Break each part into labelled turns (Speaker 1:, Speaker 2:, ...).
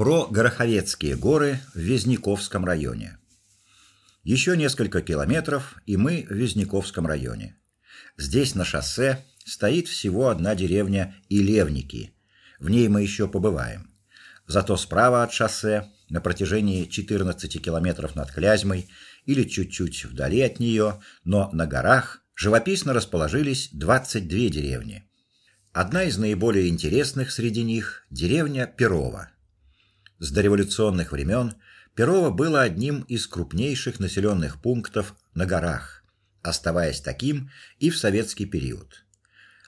Speaker 1: Про Гороховецкие горы в Вязниковском районе. Еще несколько километров, и мы в Вязниковском районе. Здесь на шоссе стоит всего одна деревня Илевники. В ней мы еще побываем. Зато справа от шоссе, на протяжении 14 километров над Клязьмой или чуть-чуть вдали от нее, но на горах, живописно расположились 22 деревни. Одна из наиболее интересных среди них деревня Перово. С дореволюционных времен Перово было одним из крупнейших населенных пунктов на горах, оставаясь таким и в советский период.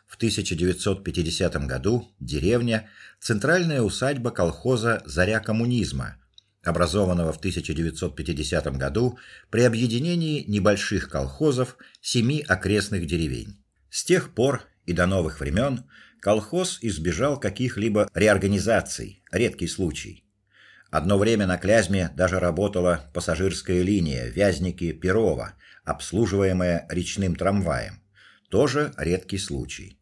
Speaker 1: В 1950 году деревня центральная усадьба колхоза Заря коммунизма, образованного в 1950 году при объединении небольших колхозов семи окрестных деревень. С тех пор и до новых времен колхоз избежал каких-либо реорганизаций, редкий случай. Одно время на Клязьме даже работала пассажирская линия Вязники-Перово, обслуживаемая речным трамваем. Тоже редкий случай.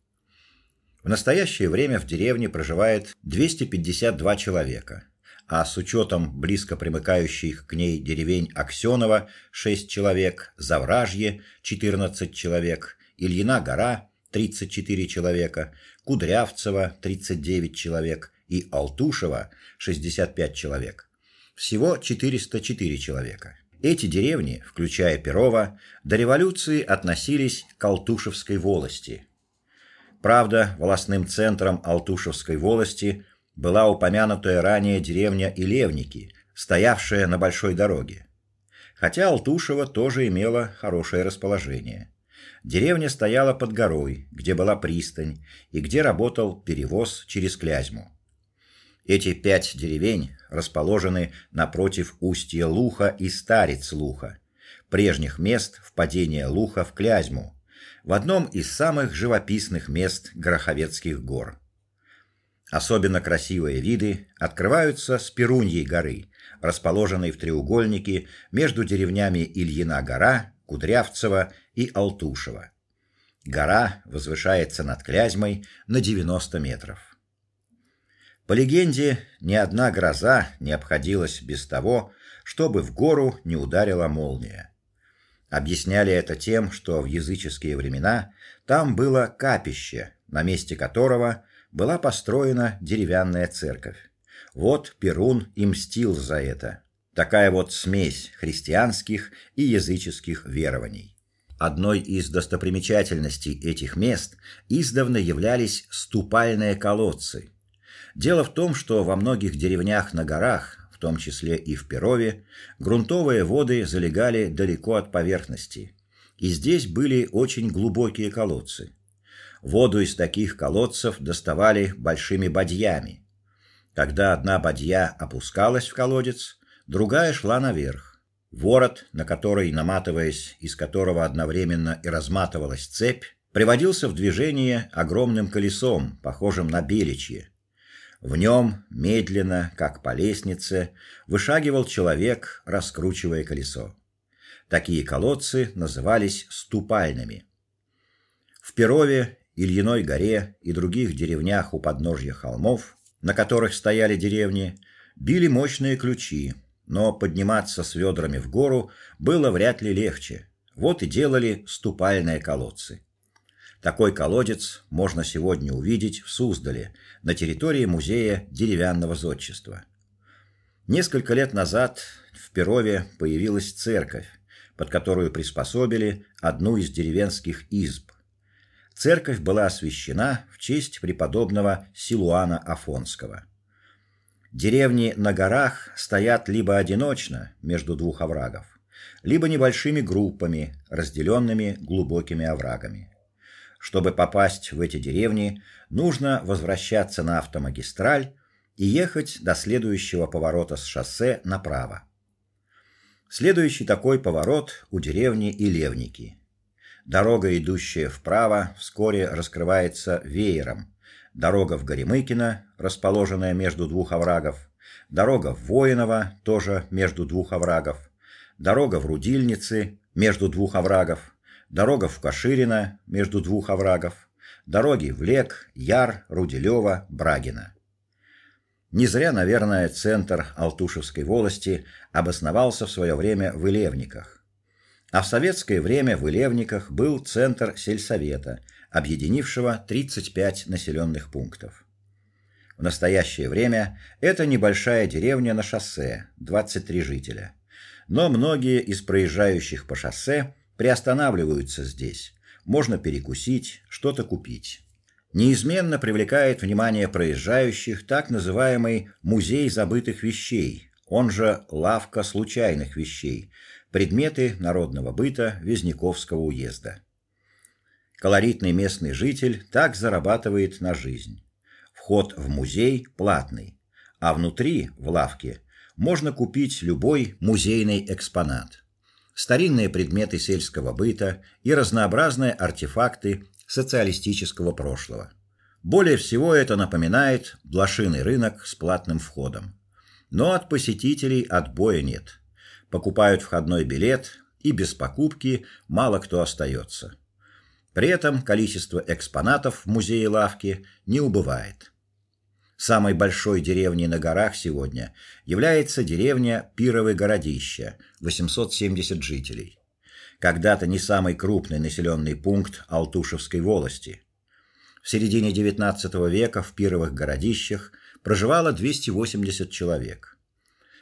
Speaker 1: В настоящее время в деревне проживает 252 человека, а с учетом близко примыкающих к ней деревень Аксёново 6 человек, Завражье 14 человек, Ильина гора 34 человека, Кудрявцево 39 человек и Алтушево 65 человек. Всего 404 человека. Эти деревни, включая Перово, до революции относились к Алтушевской волости. Правда, волостным центром Алтушевской волости была упомянутая ранее деревня Илевники, стоявшая на большой дороге. Хотя Алтушево тоже имела хорошее расположение. Деревня стояла под горой, где была пристань и где работал перевоз через Клязьму. Эти пять деревень расположены напротив устья Луха и Старец Луха, прежних мест впадения Луха в Клязьму, в одном из самых живописных мест Гороховецких гор. Особенно красивые виды открываются с Перуньей горы, расположенной в треугольнике между деревнями Ильина гора, Кудрявцево и Алтушево. Гора возвышается над Клязьмой на 90 метров. По легенде, ни одна гроза не обходилась без того, чтобы в гору не ударила молния. Объясняли это тем, что в языческие времена там было капище, на месте которого была построена деревянная церковь. Вот Перун и мстил за это. Такая вот смесь христианских и языческих верований. Одной из достопримечательностей этих мест издавна являлись ступальные колодцы, Дело в том, что во многих деревнях на горах, в том числе и в Перове, грунтовые воды залегали далеко от поверхности, и здесь были очень глубокие колодцы. Воду из таких колодцев доставали большими бадьями. Когда одна бадья опускалась в колодец, другая шла наверх. Ворот, на который, наматываясь, из которого одновременно и разматывалась цепь, приводился в движение огромным колесом, похожим на беличье. В нем медленно, как по лестнице, вышагивал человек, раскручивая колесо. Такие колодцы назывались ступальными. В Перове, Ильиной горе и других деревнях у подножья холмов, на которых стояли деревни, били мощные ключи, но подниматься с ведрами в гору было вряд ли легче. Вот и делали ступальные колодцы. Такой колодец можно сегодня увидеть в Суздале, на территории музея деревянного зодчества. Несколько лет назад в Перове появилась церковь, под которую приспособили одну из деревенских изб. Церковь была освящена в честь преподобного Силуана Афонского. Деревни на горах стоят либо одиночно между двух оврагов, либо небольшими группами, разделенными глубокими оврагами. Чтобы попасть в эти деревни, нужно возвращаться на автомагистраль и ехать до следующего поворота с шоссе направо. Следующий такой поворот у деревни Илевники. Дорога, идущая вправо, вскоре раскрывается веером. Дорога в Горемыкино, расположенная между двух оврагов, дорога в Воиново, тоже между двух оврагов, дорога в Рудильницы, между двух оврагов, дорога в Каширино между двух оврагов, дороги в Лек, Яр, Руделево, Брагино. Не зря, наверное, центр Алтушевской волости обосновался в свое время в Илевниках. А в советское время в Илевниках был центр сельсовета, объединившего 35 населенных пунктов. В настоящее время это небольшая деревня на шоссе, 23 жителя. Но многие из проезжающих по шоссе приостанавливаются здесь. Можно перекусить, что-то купить. Неизменно привлекает внимание проезжающих так называемый музей забытых вещей, он же лавка случайных вещей, предметы народного быта Вязниковского уезда. Колоритный местный житель так зарабатывает на жизнь. Вход в музей платный, а внутри, в лавке, можно купить любой музейный экспонат. Старинные предметы сельского быта и разнообразные артефакты социалистического прошлого. Более всего это напоминает блошиный рынок с платным входом. Но от посетителей отбоя нет. Покупают входной билет, и без покупки мало кто остается. При этом количество экспонатов в музее лавки не убывает. Самой большой деревней на горах сегодня является деревня Пировое городище, 870 жителей. Когда-то не самый крупный населенный пункт Алтушевской волости. В середине XIX века в Пировых городищах проживало 280 человек.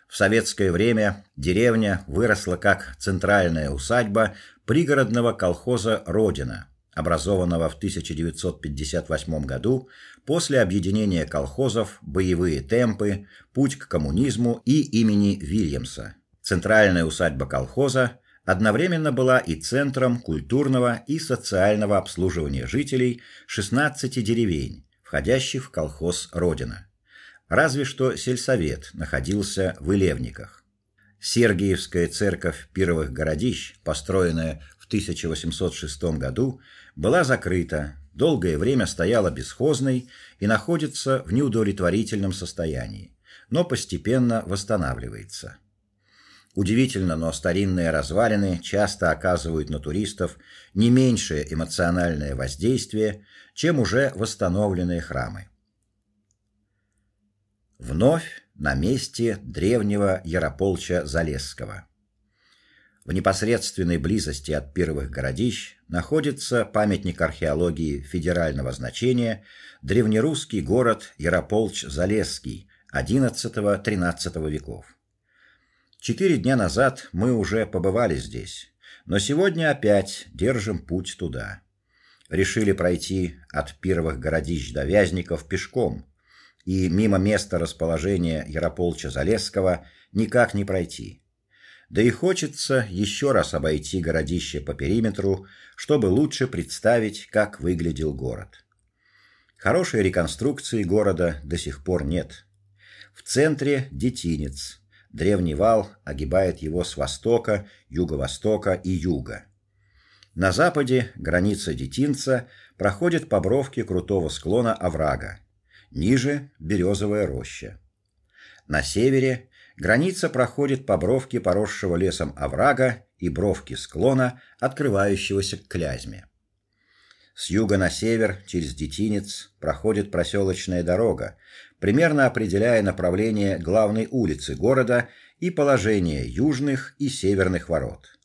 Speaker 1: В советское время деревня выросла как центральная усадьба пригородного колхоза Родина, образованного в 1958 году после объединения колхозов Боевые темпы, Путь к коммунизму и имени Вильямса. Центральная усадьба колхоза одновременно была и центром культурного и социального обслуживания жителей 16 деревень, входящих в колхоз Родина. Разве что сельсовет находился в Илевниках. Сергиевская церковь Пировых городищ, построенная 1806 году, была закрыта, долгое время стояла бесхозной и находится в неудовлетворительном состоянии, но постепенно восстанавливается. Удивительно, но старинные развалины часто оказывают на туристов не меньшее эмоциональное воздействие, чем уже восстановленные храмы. Вновь на месте древнего Ярополча Залесского. В непосредственной близости от первых городищ находится памятник археологии федерального значения древнерусский город Ярополч-Залесский XI-XIII веков. Четыре дня назад мы уже побывали здесь, но сегодня опять держим путь туда. Решили пройти от первых городищ до Вязников пешком, и мимо места расположения Ярополча Залесского никак не пройти. Да и хочется еще раз обойти городище по периметру, чтобы лучше представить, как выглядел город. Хорошей реконструкции города до сих пор нет. В центре детинец, Древний вал огибает его с востока, юго-востока и юга. На западе граница Детинца проходит по бровке крутого склона оврага. Ниже березовая роща. На севере граница проходит по бровке поросшего лесом оврага и бровки склона, открывающегося к Клязьме. С юга на север через Детинец проходит проселочная дорога, примерно определяя направление главной улицы города и положение южных и северных ворот.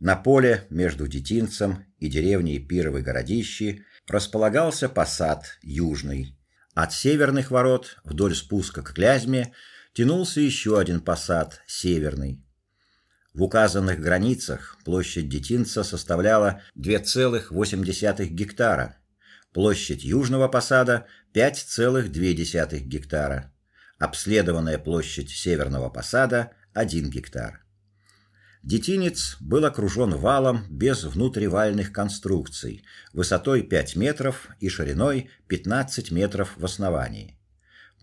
Speaker 1: На поле между Детинцем и деревней Пировы городищи располагался посад Южный. От северных ворот вдоль спуска к Клязьме тянулся еще один посад Северный. В указанных границах площадь Детинца составляла 2,8 гектара, площадь южного посада 5,2 гектара, обследованная площадь северного посада 1 гектар. Детинец был окружен валом без внутривальных конструкций, высотой 5 метров и шириной 15 метров в основании.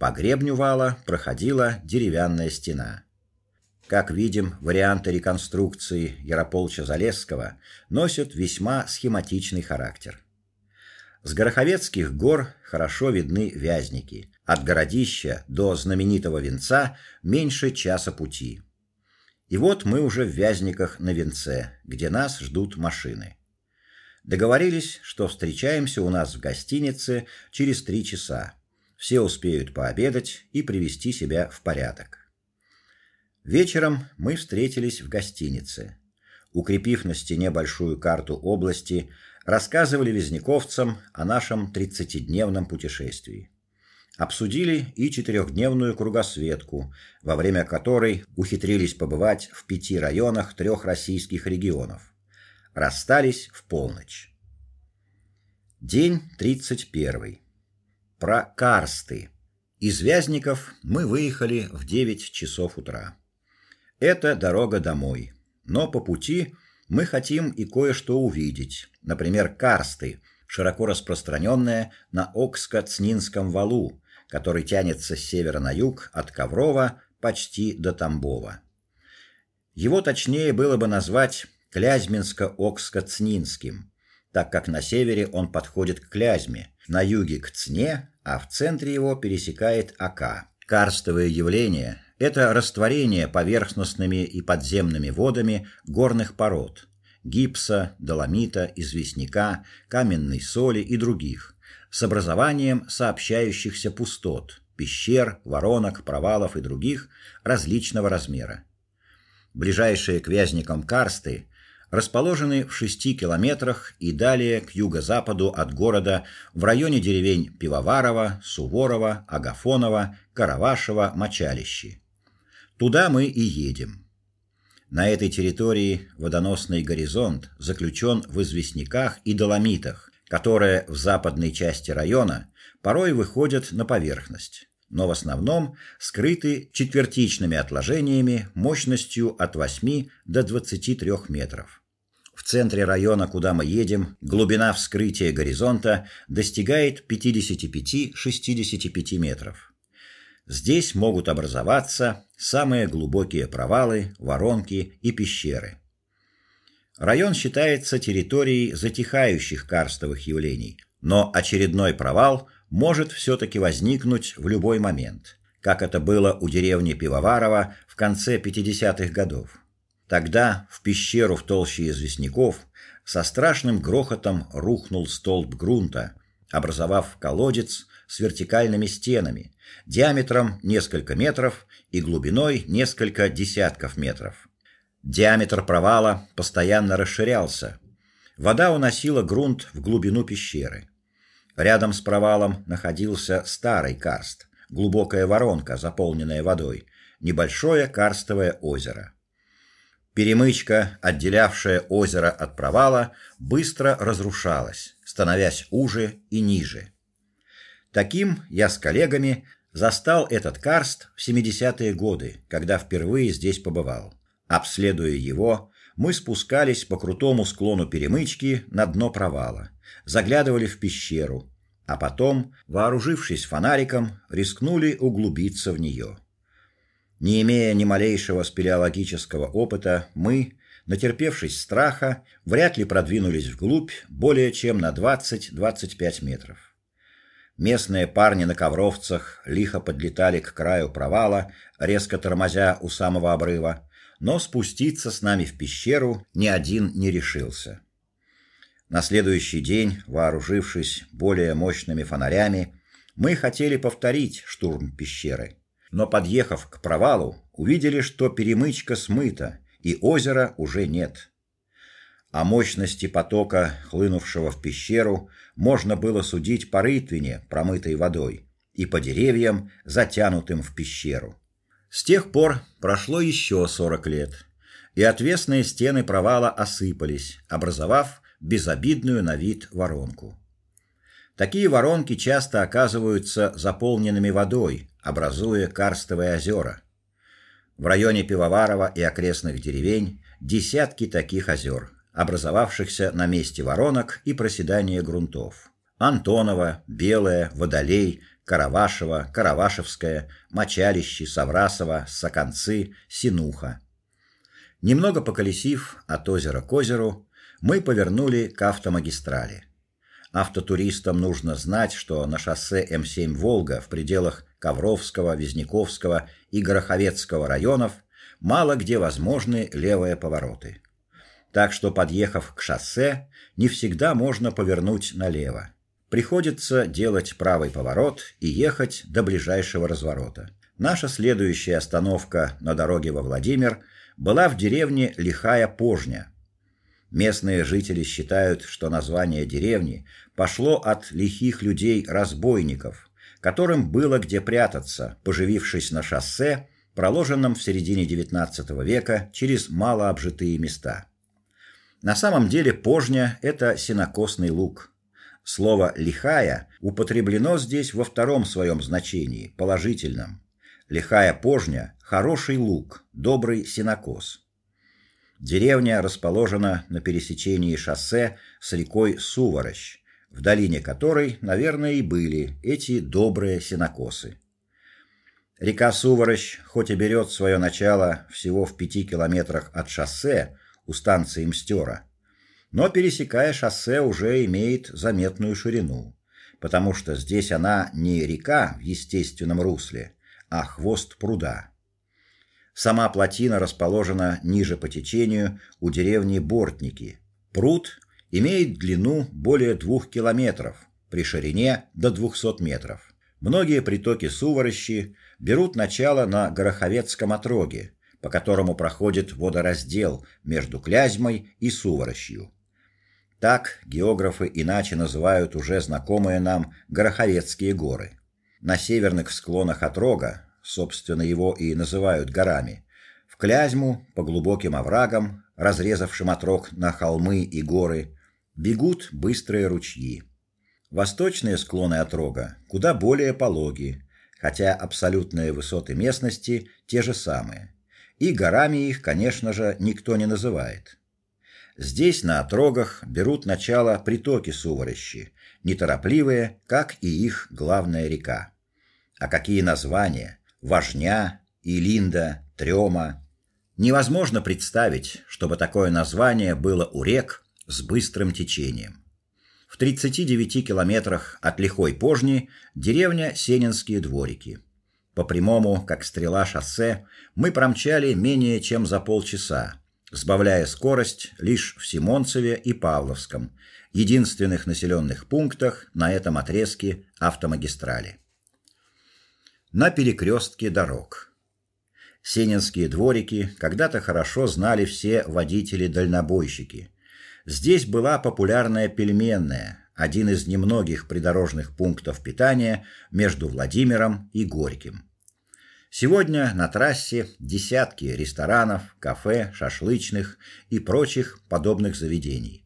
Speaker 1: По гребню вала проходила деревянная стена. Как видим, варианты реконструкции Ярополча Залесского носят весьма схематичный характер. С Гороховецких гор хорошо видны Вязники. От городища до знаменитого Венца меньше часа пути. И вот мы уже в Вязниках на Венце, где нас ждут машины. Договорились, что встречаемся у нас в гостинице через три часа. Все успеют пообедать и привести себя в порядок. Вечером мы встретились в гостинице. Укрепив на стене большую карту области, рассказывали визняковцам о нашем тридцатидневном путешествии. Обсудили и четырехдневную кругосветку, во время которой ухитрились побывать в пяти районах трех российских регионов. Расстались в полночь. День тридцать первый. Про карсты. Из Вязников мы выехали в девять часов утра. Это дорога домой. Но по пути мы хотим и кое-что увидеть. Например, карсты, широко распространенные на Окско-Цнинском валу, который тянется с севера на юг от Коврова почти до Тамбова. Его точнее было бы назвать Клязьминско-Окско-Цнинским, так как на севере он подходит к Клязьме, на юге к Цне, а в центре его пересекает Ока. Карстовое явление это растворение поверхностными и подземными водами горных пород: гипса, доломита, известняка, каменной соли и других, с образованием сообщающихся пустот, пещер, воронок, провалов и других различного размера. Ближайшие к Вязникам карсты расположены в шести километрах и далее к юго-западу от города в районе деревень Пивоварова, Суворова, Агафонова, Каравашево, Мочалище. Туда мы и едем. На этой территории водоносный горизонт заключен в известняках и доломитах, которые в западной части района порой выходят на поверхность, но в основном скрыты четвертичными отложениями мощностью от 8 до 23 метров. В центре района, куда мы едем, глубина вскрытия горизонта достигает 55-65 метров. Здесь могут образоваться самые глубокие провалы, воронки и пещеры. Район считается территорией затихающих карстовых явлений, но очередной провал может все таки возникнуть в любой момент, как это было у деревни Пивоварова в конце 50-х годов. Тогда в пещеру в толще известняков со страшным грохотом рухнул столб грунта, образовав колодец с вертикальными стенами, диаметром несколько метров и глубиной несколько десятков метров. Диаметр провала постоянно расширялся. Вода уносила грунт в глубину пещеры. Рядом с провалом находился старый карст, глубокая воронка, заполненная водой, небольшое карстовое озеро. Перемычка, отделявшая озеро от провала, быстро разрушалась, становясь уже и ниже. Таким я с коллегами застал этот карст в 70-е годы, когда впервые здесь побывал. Обследуя его, мы спускались по крутому склону перемычки на дно провала, заглядывали в пещеру, а потом, вооружившись фонариком, рискнули углубиться в нее. Не имея ни малейшего спелеологического опыта, мы, натерпевшись страха, вряд ли продвинулись вглубь более чем на 20-25 метров. Местные парни на ковровцах лихо подлетали к краю провала, резко тормозя у самого обрыва, но спуститься с нами в пещеру ни один не решился. На следующий день, вооружившись более мощными фонарями, мы хотели повторить штурм пещеры. Но подъехав к провалу, увидели, что перемычка смыта, и озера уже нет. О мощности потока, хлынувшего в пещеру, можно было судить по рытвине, промытой водой, и по деревьям, затянутым в пещеру. С тех пор прошло еще сорок лет, и отвесные стены провала осыпались, образовав безобидную на вид воронку. Такие воронки часто оказываются заполненными водой, образуя карстовые озера. В районе Пивоварова и окрестных деревень десятки таких озер, образовавшихся на месте воронок и проседания грунтов. Антонова, Белая, Водолей, Каравашева, Каравашевская, Мочалище, Саврасова, Саканцы, Синуха. Немного поколесив от озера к озеру, мы повернули к автомагистрали. Автотуристам нужно знать, что на шоссе М7 Волга в пределах Ковровского, Визняковского и Гороховецкого районов мало где возможны левые повороты так что подъехав к шоссе, не всегда можно повернуть налево. приходится делать правый поворот и ехать до ближайшего разворота. Наша следующая остановка на дороге во Владимир была в деревне Лихая Пожня. Местные жители считают, что название деревни пошло от лихих людей-разбойников, которым было где прятаться, поживившись на шоссе, проложенном в середине XIX века через малообжитые места. На самом деле Пожня это сенокосный луг. Слово лихая употреблено здесь во втором своем значении, положительном. Лихая Пожня хороший луг, добрый сенокос. Деревня расположена на пересечении шоссе с рекой Суворощ, в долине которой, наверное, и были эти добрые сенокосы. Река Суворощ, хоть и берет свое начало всего в пяти километрах от шоссе, у станции Мстера. Но пересекая шоссе уже имеет заметную ширину, потому что здесь она не река в естественном русле, а хвост пруда. Сама плотина расположена ниже по течению у деревни Бортники. Пруд имеет длину более двух километров, при ширине до 200 метров. Многие притоки Суворощи берут начало на Гороховецком отроге, по которому проходит водораздел между Клязьмой и Суворощью. Так географы иначе называют уже знакомые нам Гороховецкие горы. На северных склонах отрога, собственно, его и называют горами, в Клязьму по глубоким оврагам, разрезавшим отрог на холмы и горы, бегут быстрые ручьи. Восточные склоны отрога куда более пологие, хотя абсолютные высоты местности те же самые и горами их, конечно же, никто не называет. Здесь на отрогах берут начало притоки Суворощи, неторопливые, как и их главная река. А какие названия: Важня, Илинда, Трёма. Невозможно представить, чтобы такое название было у рек с быстрым течением. В 39 километрах от Лихой Пожни деревня Сенинские дворики. По прямому, как стрела шоссе, мы промчали менее чем за полчаса, сбавляя скорость лишь в Симонцеве и Павловском, единственных населенных пунктах на этом отрезке автомагистрали. На перекрестке дорог. Сенинские дворики когда-то хорошо знали все водители-дальнобойщики. Здесь была популярная пельменная, один из немногих придорожных пунктов питания между Владимиром и Горьким. Сегодня на трассе десятки ресторанов, кафе, шашлычных и прочих подобных заведений.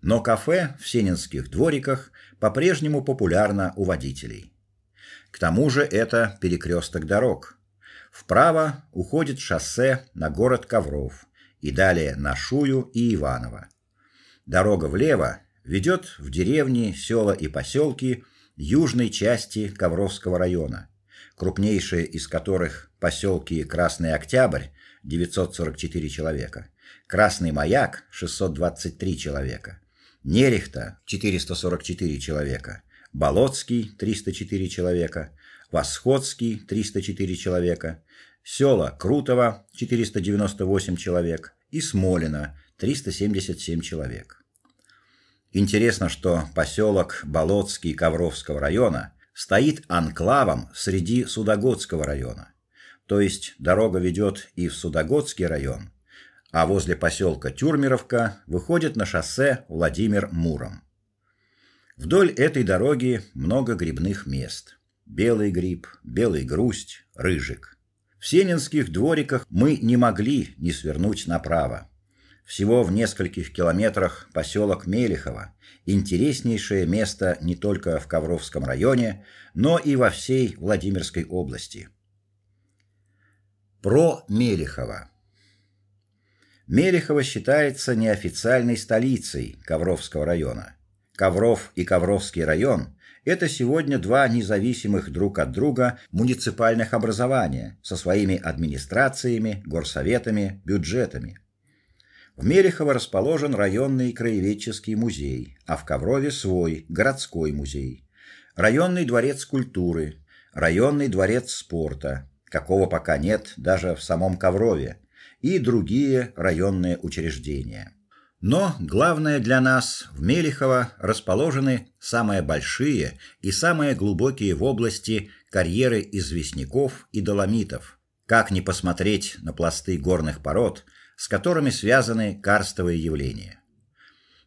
Speaker 1: Но кафе в Сенинских двориках по-прежнему популярно у водителей. К тому же это перекресток дорог. Вправо уходит шоссе на город Ковров и далее на Шую и Иваново. Дорога влево ведет в деревни, села и поселки южной части Ковровского района, крупнейшие из которых поселки Красный Октябрь 944 человека, Красный Маяк 623 человека, Нерехта 444 человека, Болотский 304 человека, Восходский 304 человека, села Крутово 498 человек и Смолино 377 человек. Интересно, что поселок Болотский Ковровского района стоит анклавом среди Судогодского района. То есть дорога ведет и в Судогодский район, а возле поселка Тюрмеровка выходит на шоссе Владимир-Муром. Вдоль этой дороги много грибных мест. Белый гриб, белый грусть, рыжик. В Сенинских двориках мы не могли не свернуть направо всего в нескольких километрах поселок Мелихово, интереснейшее место не только в Ковровском районе, но и во всей Владимирской области. Про Мелихово. Мелихово считается неофициальной столицей Ковровского района. Ковров и Ковровский район это сегодня два независимых друг от друга муниципальных образования со своими администрациями, горсоветами, бюджетами. В Мелехово расположен районный краеведческий музей, а в Коврове свой городской музей. Районный дворец культуры, районный дворец спорта, какого пока нет даже в самом Коврове, и другие районные учреждения. Но главное для нас в Мелихово расположены самые большие и самые глубокие в области карьеры известняков и доломитов. Как ни посмотреть на пласты горных пород, с которыми связаны карстовые явления.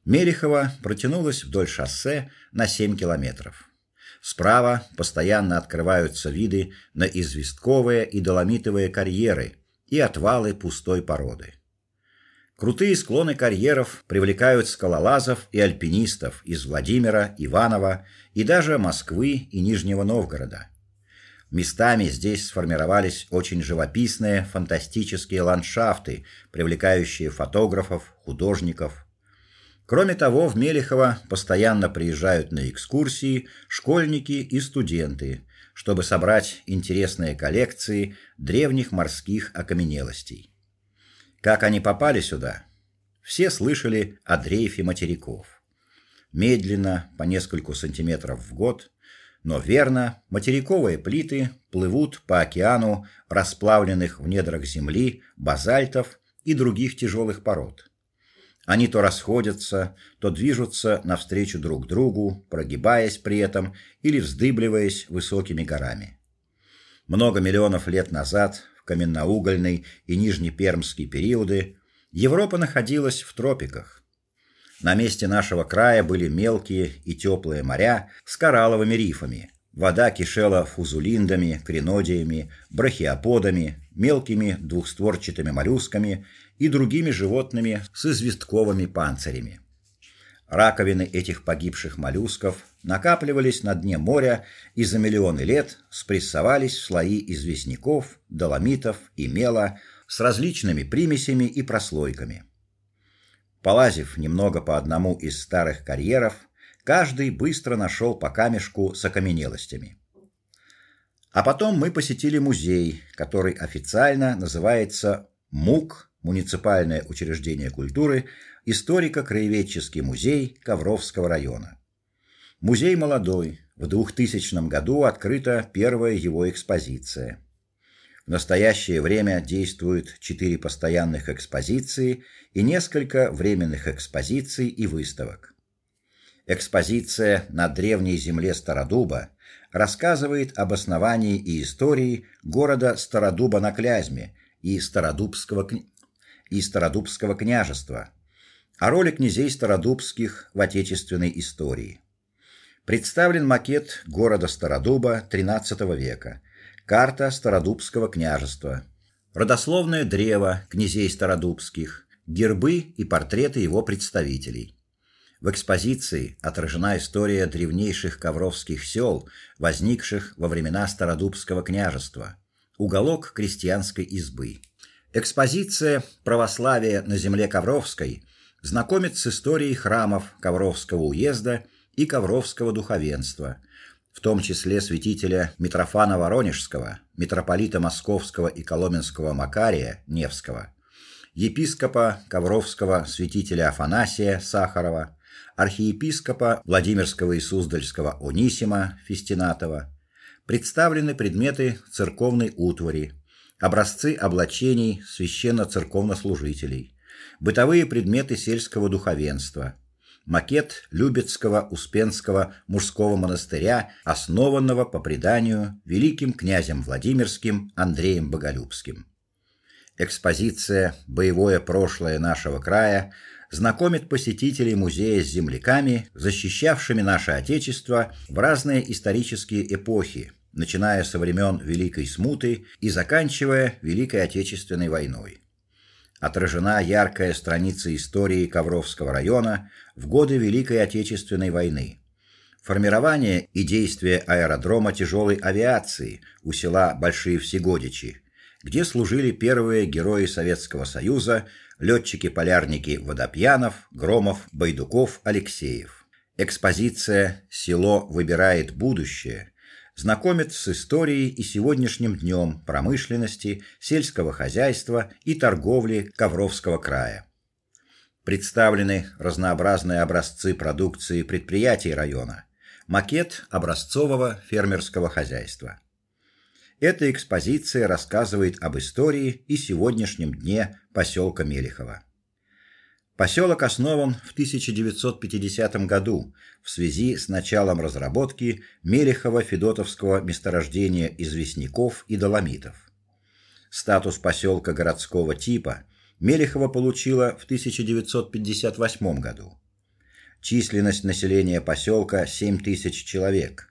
Speaker 1: Мелихово протянулось вдоль шоссе на 7 километров. Справа постоянно открываются виды на известковые и доломитовые карьеры и отвалы пустой породы. Крутые склоны карьеров привлекают скалолазов и альпинистов из Владимира, Иваново и даже Москвы и Нижнего Новгорода. Местами здесь сформировались очень живописные, фантастические ландшафты, привлекающие фотографов, художников. Кроме того, в Мелихово постоянно приезжают на экскурсии школьники и студенты, чтобы собрать интересные коллекции древних морских окаменелостей. Как они попали сюда? Все слышали о дрейфе материков. Медленно, по нескольку сантиметров в год, но верно, материковые плиты плывут по океану расплавленных в недрах земли базальтов и других тяжелых пород. Они то расходятся, то движутся навстречу друг другу, прогибаясь при этом или вздыбливаясь высокими горами. Много миллионов лет назад каменноугольный и нижнепермский периоды, Европа находилась в тропиках. На месте нашего края были мелкие и теплые моря с коралловыми рифами. Вода кишела фузулиндами, кринодиями, брахиоподами, мелкими двухстворчатыми моллюсками и другими животными с известковыми панцирями. Раковины этих погибших моллюсков накапливались на дне моря и за миллионы лет спрессовались в слои известняков, доломитов и мела с различными примесями и прослойками. Полазив немного по одному из старых карьеров, каждый быстро нашел по камешку с окаменелостями. А потом мы посетили музей, который официально называется МУК муниципальное учреждение культуры, историко-краеведческий музей Ковровского района. Музей молодой, в 2000 году открыта первая его экспозиция. В настоящее время действуют четыре постоянных экспозиции и несколько временных экспозиций и выставок. Экспозиция на древней земле Стародуба рассказывает об основании и истории города Стародуба на Клязьме и Стародубского и Стародубского княжества, о роли князей Стародубских в отечественной истории. Представлен макет города Стародуба XIII века, карта Стародубского княжества, родословное древо князей Стародубских, гербы и портреты его представителей. В экспозиции отражена история древнейших ковровских сел, возникших во времена Стародубского княжества. Уголок крестьянской избы. Экспозиция Православие на земле Ковровской знакомит с историей храмов Ковровского уезда и Ковровского духовенства, в том числе святителя Митрофана Воронежского, митрополита Московского и Коломенского Макария Невского, епископа Ковровского святителя Афанасия Сахарова, архиепископа Владимирского и Суздальского Онисима Фестинатова. Представлены предметы церковной утвари, образцы облачений священно-церковнослужителей, бытовые предметы сельского духовенства, макет Любецкого Успенского мужского монастыря, основанного по преданию великим князем Владимирским Андреем Боголюбским. Экспозиция Боевое прошлое нашего края знакомит посетителей музея с земляками, защищавшими наше отечество в разные исторические эпохи, начиная со времен Великой Смуты и заканчивая Великой Отечественной войной. Отражена яркая страница истории Ковровского района в годы Великой Отечественной войны. Формирование и действие аэродрома тяжелой авиации у села Большие Всегодичи, где служили первые герои Советского Союза, летчики-полярники Водопьянов, Громов, Байдуков, Алексеев. Экспозиция Село выбирает будущее знакомит с историей и сегодняшним днем промышленности, сельского хозяйства и торговли Ковровского края. Представлены разнообразные образцы продукции предприятий района, макет образцового фермерского хозяйства. Эта экспозиция рассказывает об истории и сегодняшнем дне поселка Мелихово. Поселок основан в 1950 году в связи с началом разработки Мелехово-Федотовского месторождения известняков и доломитов. Статус поселка городского типа Мелехово получила в 1958 году. Численность населения поселка 7 тысяч человек.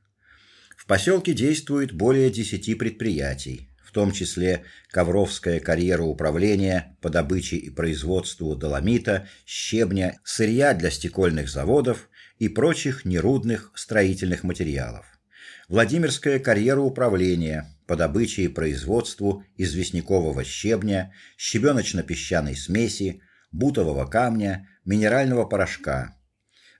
Speaker 1: В поселке действует более 10 предприятий, том числе Ковровское карьера управления по добыче и производству доломита, щебня, сырья для стекольных заводов и прочих нерудных строительных материалов. Владимирская карьера управления по добыче и производству известнякового щебня, щебеночно-песчаной смеси, бутового камня, минерального порошка.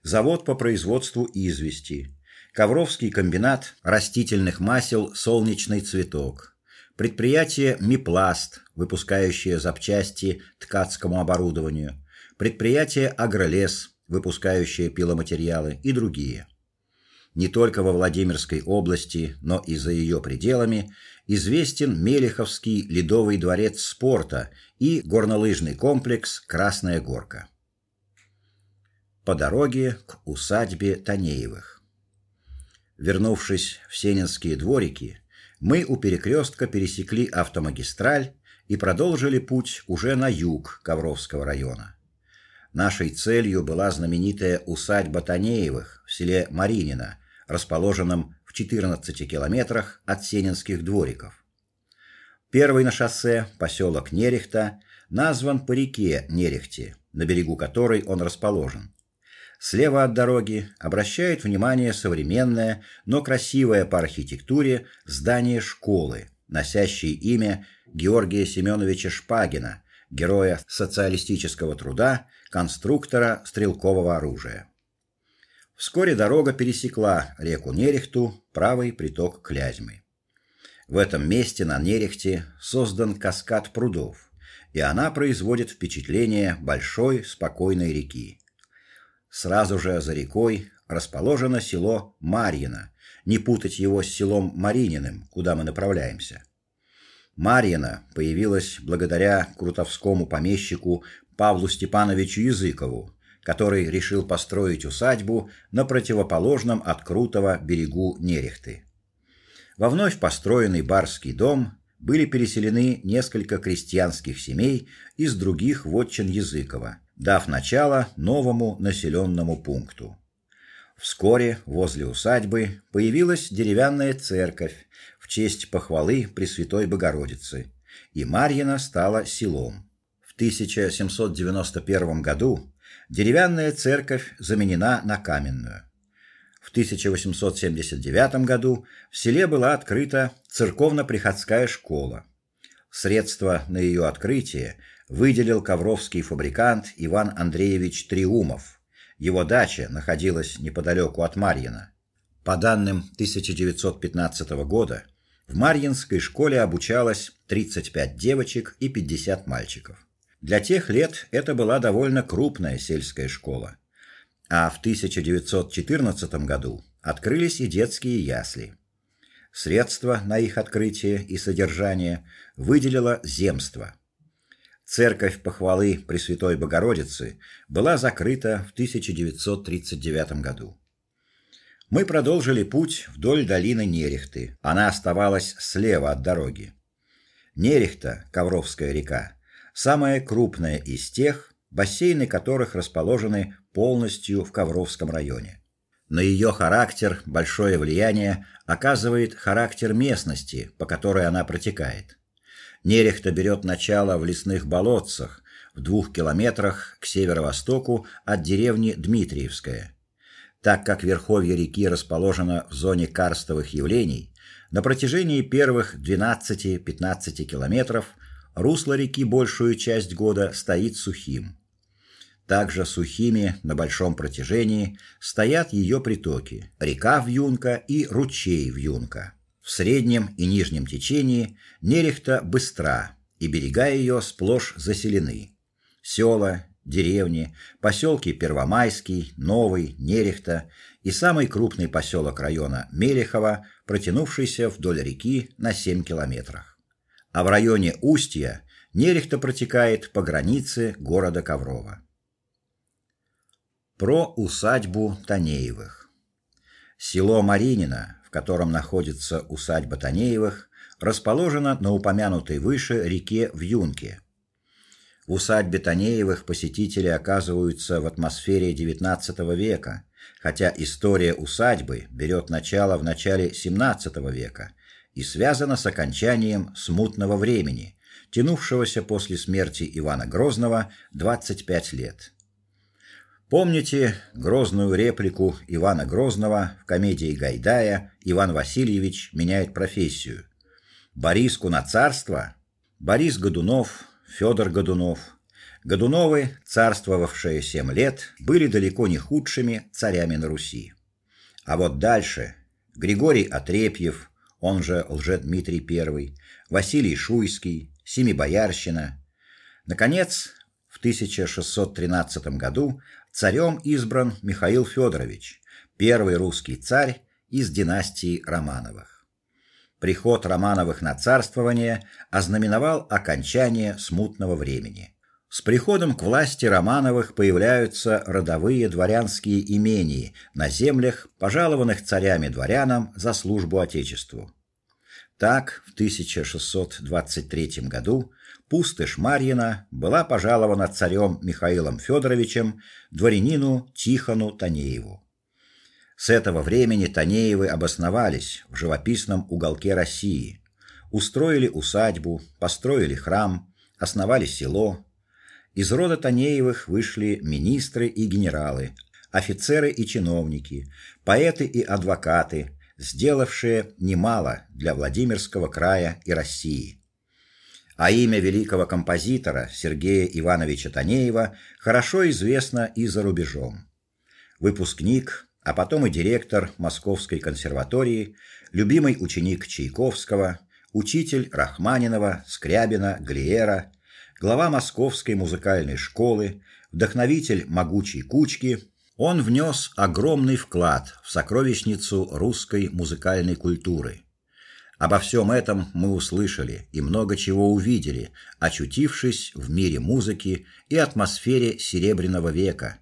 Speaker 1: Завод по производству извести. Ковровский комбинат растительных масел Солнечный цветок предприятие Мипласт, выпускающее запчасти ткацкому оборудованию, предприятие Агролес, выпускающее пиломатериалы и другие. Не только во Владимирской области, но и за ее пределами известен Мелеховский ледовый дворец спорта и горнолыжный комплекс Красная горка. По дороге к усадьбе Танеевых. Вернувшись в Сенинские дворики, мы у перекрестка пересекли автомагистраль и продолжили путь уже на юг Ковровского района. Нашей целью была знаменитая усадьба Танеевых в селе Маринино, расположенном в 14 километрах от Сенинских двориков. Первый на шоссе поселок Нерехта назван по реке Нерехте, на берегу которой он расположен. Слева от дороги обращает внимание современное, но красивое по архитектуре здание школы, носящее имя Георгия Семеновича Шпагина, героя социалистического труда, конструктора стрелкового оружия. Вскоре дорога пересекла реку Нерехту, правый приток Клязьмы. В этом месте на Нерехте создан каскад прудов, и она производит впечатление большой спокойной реки. Сразу же за рекой расположено село Марьино, не путать его с селом Марининым, куда мы направляемся. Марьино появилось благодаря крутовскому помещику Павлу Степановичу Языкову, который решил построить усадьбу на противоположном от Крутого берегу Нерехты. Во вновь построенный барский дом были переселены несколько крестьянских семей из других вотчин Языкова дав начало новому населенному пункту. Вскоре возле усадьбы появилась деревянная церковь в честь похвалы Пресвятой Богородицы, и Марьино стала селом. В 1791 году деревянная церковь заменена на каменную. В 1879 году в селе была открыта церковно-приходская школа. Средства на ее открытие выделил ковровский фабрикант Иван Андреевич Триумов. Его дача находилась неподалеку от Марьина. По данным 1915 года, в Марьинской школе обучалось 35 девочек и 50 мальчиков. Для тех лет это была довольно крупная сельская школа. А в 1914 году открылись и детские ясли. Средства на их открытие и содержание выделило земство – Церковь похвалы Пресвятой Богородицы была закрыта в 1939 году. Мы продолжили путь вдоль долины Нерехты. Она оставалась слева от дороги. Нерехта, Ковровская река, самая крупная из тех, бассейны которых расположены полностью в Ковровском районе. На ее характер большое влияние оказывает характер местности, по которой она протекает. Нерехта берет начало в лесных болотцах в двух километрах к северо-востоку от деревни Дмитриевская. Так как верховье реки расположено в зоне карстовых явлений, на протяжении первых 12-15 километров русло реки большую часть года стоит сухим. Также сухими на большом протяжении стоят ее притоки: река Вьюнка и ручей Вьюнка. В среднем и нижнем течении Нерехта быстра, и берега ее сплошь заселены. Села, деревни, поселки Первомайский, Новый, Нерехта и самый крупный поселок района Мелехово, протянувшийся вдоль реки на 7 километрах. А в районе Устья Нерехта протекает по границе города Коврова. Про усадьбу Танеевых. Село Маринино, котором находится усадьба Танеевых, расположено на упомянутой выше реке Вьюнке. В усадьбе Танеевых посетители оказываются в атмосфере XIX века, хотя история усадьбы берет начало в начале XVII века и связана с окончанием смутного времени, тянувшегося после смерти Ивана Грозного 25 лет. Помните грозную реплику Ивана Грозного в комедии Гайдая Иван Васильевич меняет профессию. Бориску на царство Борис Годунов, Федор Годунов. Годуновы, царствовавшие семь лет, были далеко не худшими царями на Руси. А вот дальше Григорий Отрепьев, он же Лжедмитрий I, Василий Шуйский, Семибоярщина. Наконец, в 1613 году царем избран Михаил Федорович, первый русский царь из династии Романовых. Приход Романовых на царствование ознаменовал окончание смутного времени. С приходом к власти Романовых появляются родовые дворянские имения на землях, пожалованных царями дворянам за службу отечеству. Так, в 1623 году пустошь Марьина была пожалована царем Михаилом Федоровичем дворянину Тихону Танееву. С этого времени Танеевы обосновались в живописном уголке России, устроили усадьбу, построили храм, основали село. Из рода Танеевых вышли министры и генералы, офицеры и чиновники, поэты и адвокаты, сделавшие немало для Владимирского края и России. А имя великого композитора Сергея Ивановича Танеева хорошо известно и за рубежом. Выпускник, а потом и директор Московской консерватории, любимый ученик Чайковского, учитель Рахманинова, Скрябина, Глиера, глава Московской музыкальной школы, вдохновитель могучей кучки, он внес огромный вклад в сокровищницу русской музыкальной культуры. Обо всем этом мы услышали и много чего увидели, очутившись в мире музыки и атмосфере Серебряного века.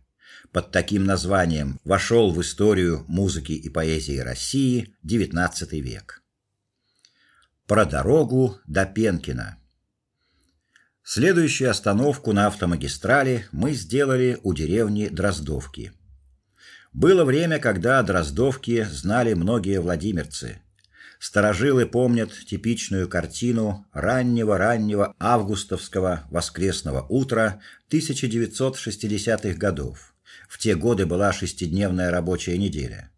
Speaker 1: Под таким названием вошел в историю музыки и поэзии России XIX век. Про дорогу до Пенкина. Следующую остановку на автомагистрали мы сделали у деревни Дроздовки. Было время, когда о Дроздовке знали многие владимирцы. Старожилы помнят типичную картину раннего-раннего августовского воскресного утра 1960-х годов. В те годы была шестидневная рабочая неделя.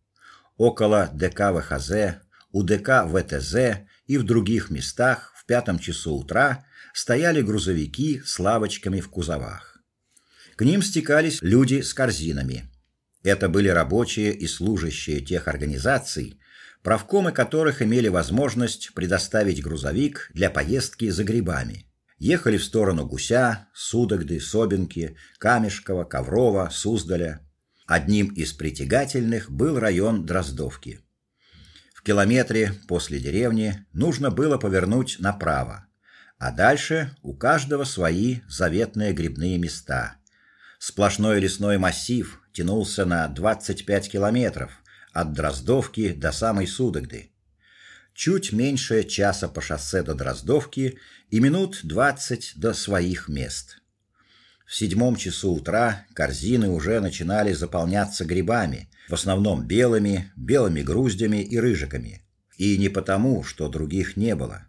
Speaker 1: Около ДК ВХЗ, у ДК ВТЗ и в других местах в пятом часу утра стояли грузовики с лавочками в кузовах. К ним стекались люди с корзинами. Это были рабочие и служащие тех организаций, правкомы которых имели возможность предоставить грузовик для поездки за грибами. Ехали в сторону Гуся, Судогды, Собинки, Камешкова, Коврова, Суздаля. Одним из притягательных был район Дроздовки. В километре после деревни нужно было повернуть направо, а дальше у каждого свои заветные грибные места. Сплошной лесной массив, тянулся на 25 километров от Дроздовки до самой Судогды. Чуть меньше часа по шоссе до Дроздовки и минут 20 до своих мест. В седьмом часу утра корзины уже начинали заполняться грибами, в основном белыми, белыми груздями и рыжиками. И не потому, что других не было.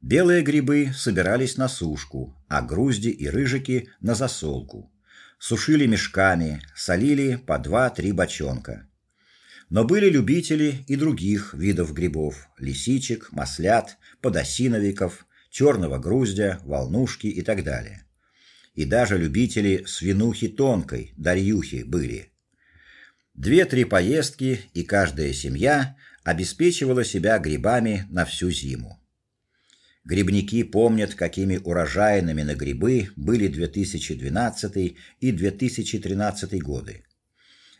Speaker 1: Белые грибы собирались на сушку, а грузди и рыжики на засолку сушили мешками, солили по два-три бочонка. Но были любители и других видов грибов: лисичек, маслят, подосиновиков, черного груздя, волнушки и так далее. И даже любители свинухи тонкой, дарьюхи были. Две-три поездки, и каждая семья обеспечивала себя грибами на всю зиму. Грибники помнят, какими урожайными на грибы были 2012 и 2013 годы.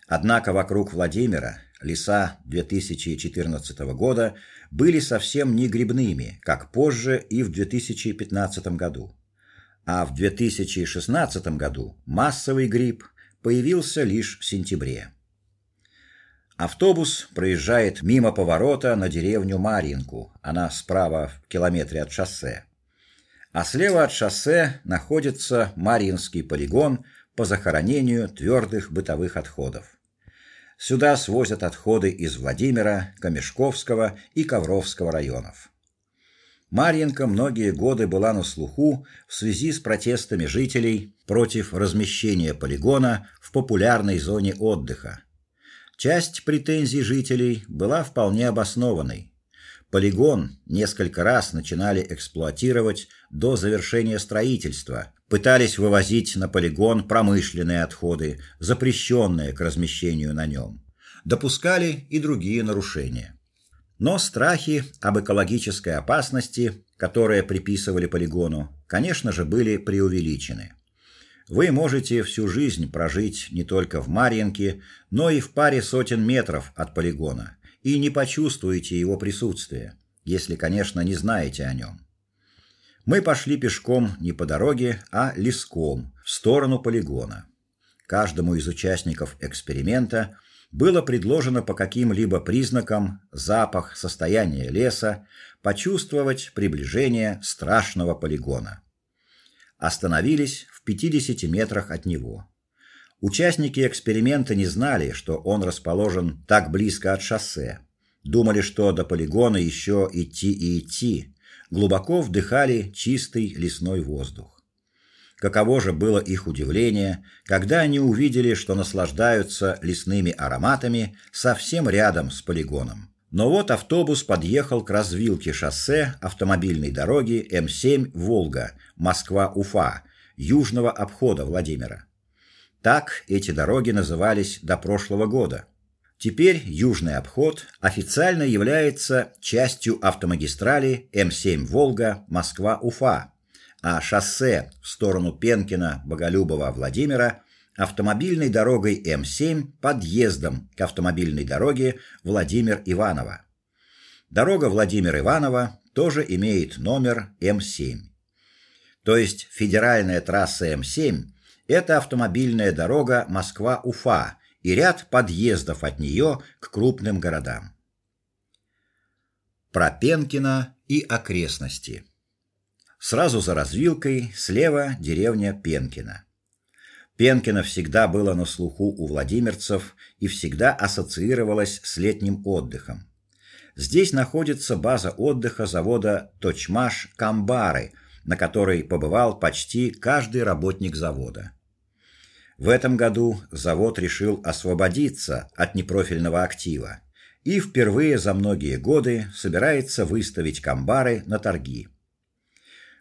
Speaker 1: Однако вокруг Владимира леса 2014 года были совсем не грибными, как позже и в 2015 году. А в 2016 году массовый гриб появился лишь в сентябре. Автобус проезжает мимо поворота на деревню Маринку. Она справа в километре от шоссе. А слева от шоссе находится Маринский полигон по захоронению твердых бытовых отходов. Сюда свозят отходы из Владимира, Камешковского и Ковровского районов. Марьинка многие годы была на слуху в связи с протестами жителей против размещения полигона в популярной зоне отдыха Часть претензий жителей была вполне обоснованной. Полигон несколько раз начинали эксплуатировать до завершения строительства, пытались вывозить на полигон промышленные отходы, запрещенные к размещению на нем. Допускали и другие нарушения. Но страхи об экологической опасности, которые приписывали полигону, конечно же, были преувеличены. Вы можете всю жизнь прожить не только в Марьинке, но и в паре сотен метров от полигона и не почувствуете его присутствия, если, конечно, не знаете о нем. Мы пошли пешком не по дороге, а леском в сторону полигона. Каждому из участников эксперимента было предложено по каким-либо признакам запах, состояние леса почувствовать приближение страшного полигона. Остановились 50 метрах от него. Участники эксперимента не знали, что он расположен так близко от шоссе. Думали, что до полигона еще идти и идти. Глубоко вдыхали чистый лесной воздух. Каково же было их удивление, когда они увидели, что наслаждаются лесными ароматами совсем рядом с полигоном. Но вот автобус подъехал к развилке шоссе автомобильной дороги М7 Волга, Москва-Уфа, южного обхода Владимира. Так эти дороги назывались до прошлого года. Теперь южный обход официально является частью автомагистрали М7 Волга Москва-Уфа, а шоссе в сторону Пенкина, Боголюбова, Владимира автомобильной дорогой М7 подъездом к автомобильной дороге Владимир-Иваново. Дорога Владимир-Иваново тоже имеет номер М7. То есть федеральная трасса М7 это автомобильная дорога Москва-Уфа и ряд подъездов от нее к крупным городам. Про Пенкино и окрестности. Сразу за развилкой слева деревня Пенкино. Пенкино всегда было на слуху у владимирцев и всегда ассоциировалось с летним отдыхом. Здесь находится база отдыха завода Точмаш Камбары – на которой побывал почти каждый работник завода. В этом году завод решил освободиться от непрофильного актива и впервые за многие годы собирается выставить камбары на торги.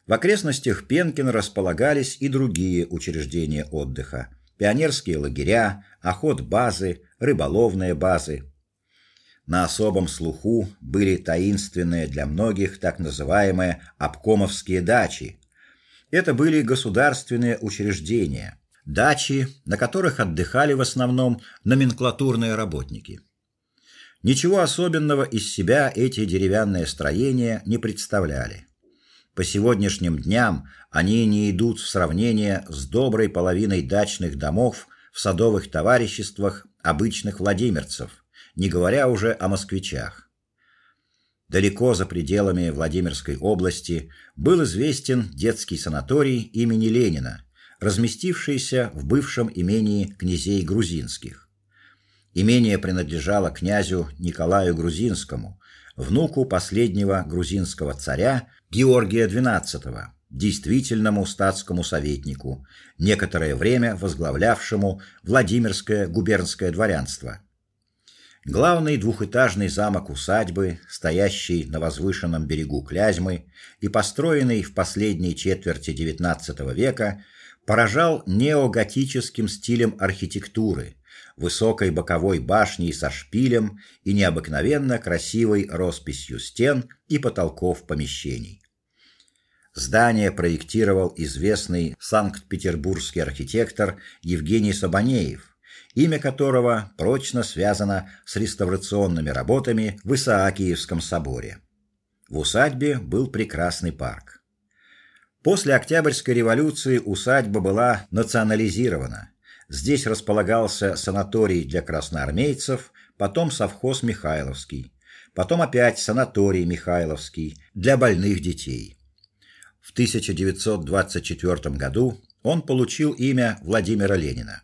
Speaker 1: В окрестностях Пенкина располагались и другие учреждения отдыха: пионерские лагеря, охот-базы, рыболовные базы, на особом слуху были таинственные для многих так называемые обкомовские дачи. Это были государственные учреждения, дачи, на которых отдыхали в основном номенклатурные работники. Ничего особенного из себя эти деревянные строения не представляли. По сегодняшним дням они не идут в сравнение с доброй половиной дачных домов в садовых товариществах обычных владимирцев не говоря уже о москвичах. Далеко за пределами Владимирской области был известен детский санаторий имени Ленина, разместившийся в бывшем имении князей грузинских. Имение принадлежало князю Николаю Грузинскому, внуку последнего грузинского царя Георгия XII, действительному статскому советнику, некоторое время возглавлявшему Владимирское губернское дворянство. Главный двухэтажный замок усадьбы, стоящий на возвышенном берегу Клязьмы и построенный в последней четверти XIX века, поражал неоготическим стилем архитектуры, высокой боковой башней со шпилем и необыкновенно красивой росписью стен и потолков помещений. Здание проектировал известный санкт-петербургский архитектор Евгений Сабанеев имя которого прочно связано с реставрационными работами в Исаакиевском соборе. В усадьбе был прекрасный парк. После Октябрьской революции усадьба была национализирована. Здесь располагался санаторий для красноармейцев, потом совхоз Михайловский, потом опять санаторий Михайловский для больных детей. В 1924 году он получил имя Владимира Ленина.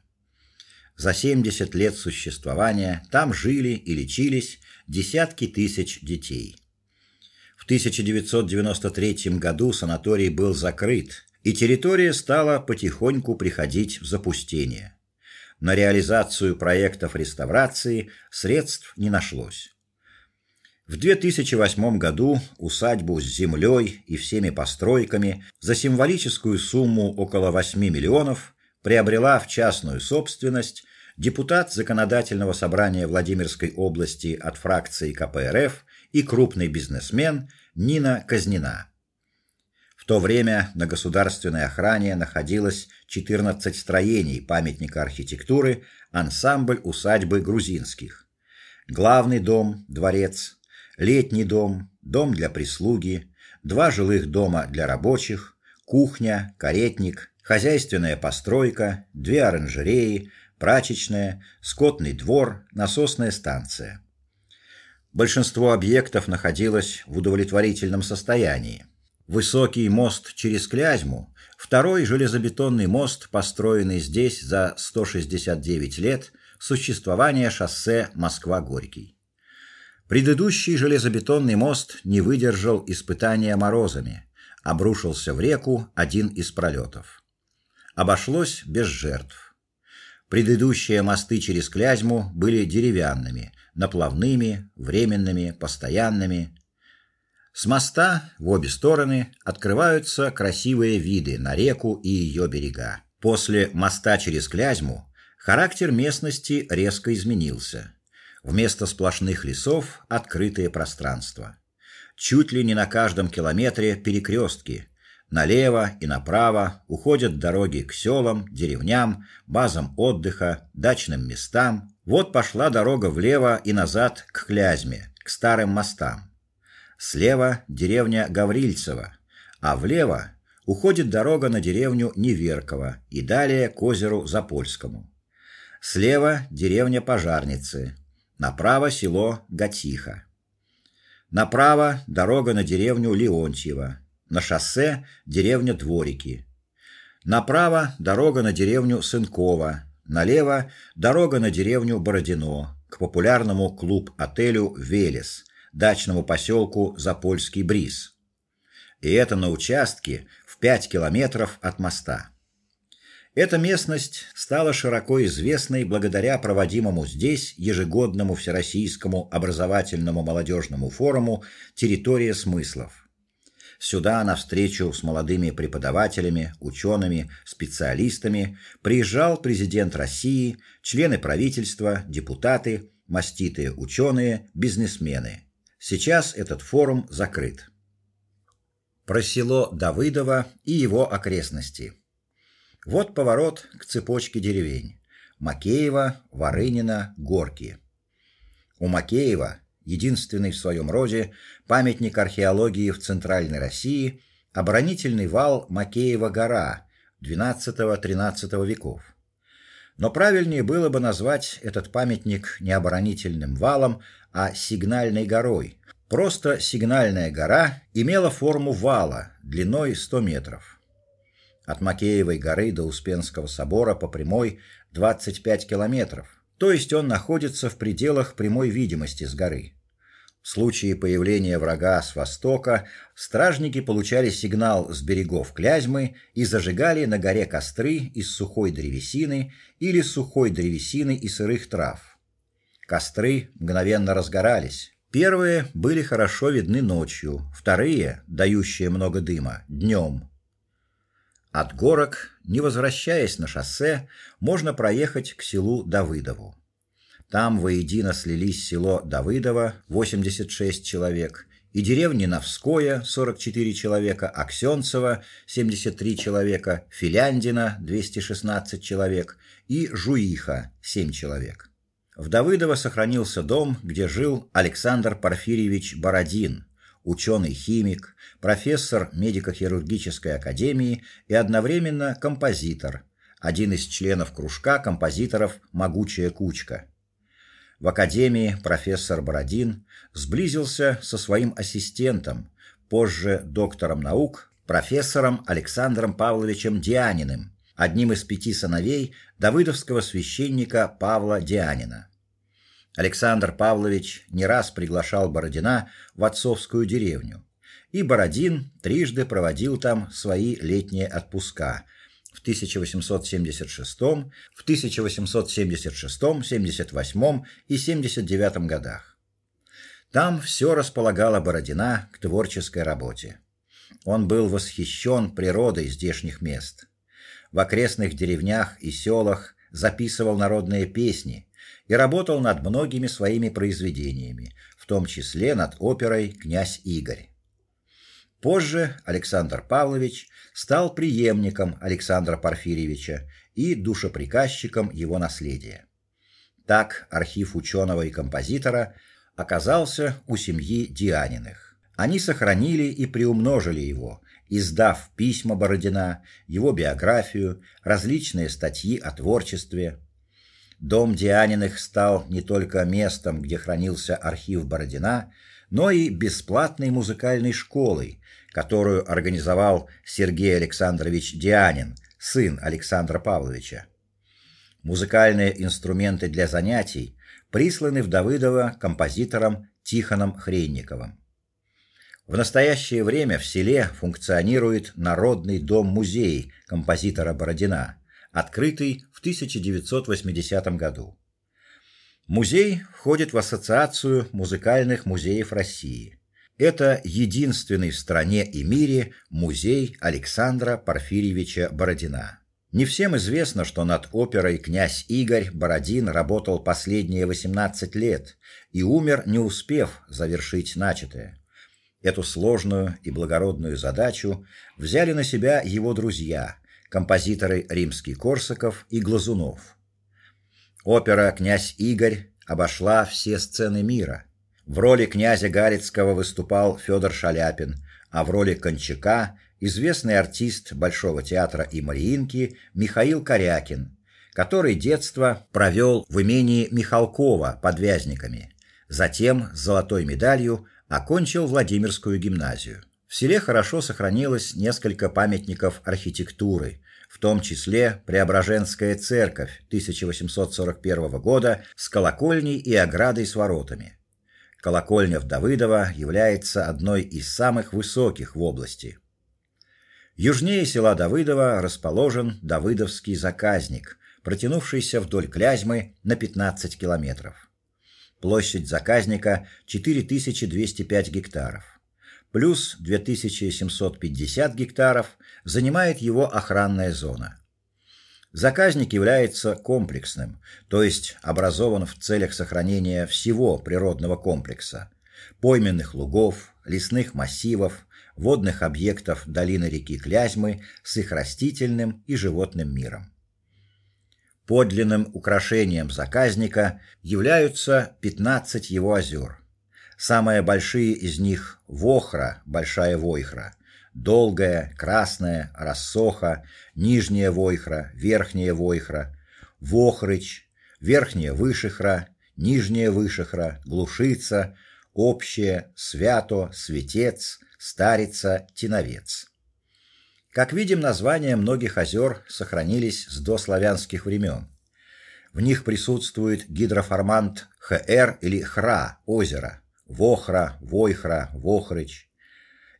Speaker 1: За 70 лет существования там жили и лечились десятки тысяч детей. В 1993 году санаторий был закрыт, и территория стала потихоньку приходить в запустение. На реализацию проектов реставрации средств не нашлось. В 2008 году усадьбу с землей и всеми постройками за символическую сумму около 8 миллионов приобрела в частную собственность депутат законодательного собрания Владимирской области от фракции КПРФ и крупный бизнесмен Нина Казнина. В то время на государственной охране находилось 14 строений памятника архитектуры, ансамбль усадьбы грузинских. Главный дом, дворец, летний дом, дом для прислуги, два жилых дома для рабочих, кухня, каретник, хозяйственная постройка, две оранжереи, прачечная, скотный двор, насосная станция. Большинство объектов находилось в удовлетворительном состоянии. Высокий мост через Клязьму, второй железобетонный мост, построенный здесь за 169 лет существования шоссе Москва-Горький. Предыдущий железобетонный мост не выдержал испытания морозами, обрушился в реку один из пролетов. Обошлось без жертв. Предыдущие мосты через Клязьму были деревянными, наплавными, временными, постоянными. С моста в обе стороны открываются красивые виды на реку и ее берега. После моста через Клязьму характер местности резко изменился. Вместо сплошных лесов открытые пространства. Чуть ли не на каждом километре перекрестки. Налево и направо уходят дороги к селам, деревням, базам отдыха, дачным местам. Вот пошла дорога влево и назад к Клязьме, к старым мостам. Слева деревня Гаврильцево, а влево уходит дорога на деревню Неверково и далее к озеру Запольскому. Слева деревня Пожарницы, Направо село Гатиха. Направо дорога на деревню Леонтьево. На шоссе деревня Дворики. Направо дорога на деревню Сынково. Налево дорога на деревню Бородино, к популярному клуб-отелю Велес, дачному поселку Запольский бриз. И это на участке в 5 километров от моста. Эта местность стала широко известной благодаря проводимому здесь ежегодному всероссийскому образовательному молодежному форуму Территория смыслов. Сюда на встречу с молодыми преподавателями, учеными, специалистами приезжал президент России, члены правительства, депутаты, маститые ученые, бизнесмены. Сейчас этот форум закрыт. Про село Давыдово и его окрестности. Вот поворот к цепочке деревень: Макеево, Ворынина, Горки. У Макеева, единственный в своем роде памятник археологии в Центральной России, оборонительный вал Макеева гора XII-XIII веков. Но правильнее было бы назвать этот памятник не оборонительным валом, а сигнальной горой. Просто сигнальная гора имела форму вала длиной 100 метров. От Макеевой горы до Успенского собора по прямой 25 километров. То есть он находится в пределах прямой видимости с горы. В случае появления врага с востока стражники получали сигнал с берегов Клязьмы и зажигали на горе костры из сухой древесины или сухой древесины и сырых трав. Костры мгновенно разгорались. Первые были хорошо видны ночью, вторые, дающие много дыма, днем. От горок, не возвращаясь на шоссе, можно проехать к селу Давыдову. Там воедино слились село Давыдово 86 человек и деревни Навское 44 человека, Аксенцево 73 человека, Филяндина 216 человек и Жуиха 7 человек. В Давыдово сохранился дом, где жил Александр Порфирьевич Бородин, ученый-химик, профессор медико-хирургической академии и одновременно композитор, один из членов кружка композиторов Могучая кучка. В академии профессор Бородин сблизился со своим ассистентом, позже доктором наук, профессором Александром Павловичем Дианиным, одним из пяти сыновей давыдовского священника Павла Дианина. Александр Павлович не раз приглашал Бородина в отцовскую деревню, и Бородин трижды проводил там свои летние отпуска в 1876, в 1876, 78 и 79 годах. Там все располагало Бородина к творческой работе. Он был восхищен природой здешних мест. В окрестных деревнях и селах записывал народные песни и работал над многими своими произведениями, в том числе над оперой Князь Игорь. Позже Александр Павлович стал преемником Александра Порфирьевича и душеприказчиком его наследия. Так архив ученого и композитора оказался у семьи Дианиных. Они сохранили и приумножили его, издав письма Бородина, его биографию, различные статьи о творчестве. Дом Дианиных стал не только местом, где хранился архив Бородина, но и бесплатной музыкальной школой, которую организовал Сергей Александрович Дианин, сын Александра Павловича. Музыкальные инструменты для занятий присланы в Давыдово композитором Тихоном Хренниковым. В настоящее время в селе функционирует Народный дом-музей композитора Бородина, открытый в 1980 году. Музей входит в Ассоциацию музыкальных музеев России. Это единственный в стране и мире музей Александра Порфирьевича Бородина. Не всем известно, что над оперой Князь Игорь Бородин работал последние 18 лет и умер, не успев завершить начатое. Эту сложную и благородную задачу взяли на себя его друзья, композиторы Римский-Корсаков и Глазунов. Опера Князь Игорь обошла все сцены мира. В роли князя Галицкого выступал Федор Шаляпин, а в роли Кончака известный артист Большого театра и Мариинки Михаил Корякин, который детство провел в имении Михалкова под Вязниками. Затем с золотой медалью окончил Владимирскую гимназию. В селе хорошо сохранилось несколько памятников архитектуры, в том числе Преображенская церковь 1841 года с колокольней и оградой с воротами. Колокольня в Давыдово является одной из самых высоких в области. Южнее села Давыдово расположен Давыдовский заказник, протянувшийся вдоль Клязьмы на 15 километров. Площадь заказника 4205 гектаров. Плюс 2750 гектаров занимает его охранная зона. Заказник является комплексным, то есть образован в целях сохранения всего природного комплекса: пойменных лугов, лесных массивов, водных объектов долины реки Клязьмы с их растительным и животным миром. Подлинным украшением заказника являются 15 его озер. Самые большие из них Вохра, Большая Войхра, Долгая, Красная, Рассоха, Нижняя Войхра, Верхняя Войхра, Вохрыч, Верхняя Вышехра, Нижняя Вышехра, Глушица, Общая, Свято, Светец, Старица, Тиновец. Как видим, названия многих озер сохранились с дославянских времен. В них присутствует гидроформант ХР или ХРА озеро, Вохра, Войхра, Вохрыч,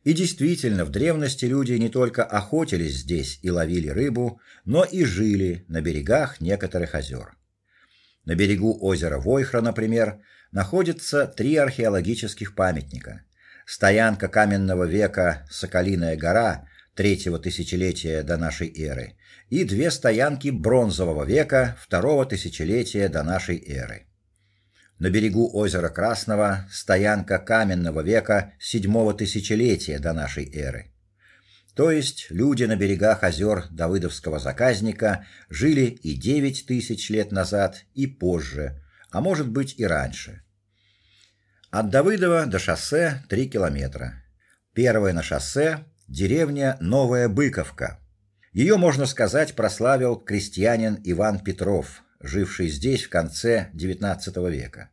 Speaker 1: и действительно, в древности люди не только охотились здесь и ловили рыбу, но и жили на берегах некоторых озер. На берегу озера Войхра, например, находятся три археологических памятника: стоянка каменного века Соколиная гора третьего тысячелетия до нашей эры и две стоянки бронзового века второго тысячелетия до нашей эры. На берегу озера Красного стоянка каменного века седьмого тысячелетия до нашей эры. То есть люди на берегах озер Давыдовского заказника жили и девять тысяч лет назад, и позже, а может быть и раньше. От Давыдова до шоссе 3 километра. Первое на шоссе деревня Новая Быковка. Ее, можно сказать, прославил крестьянин Иван Петров, живший здесь в конце XIX века.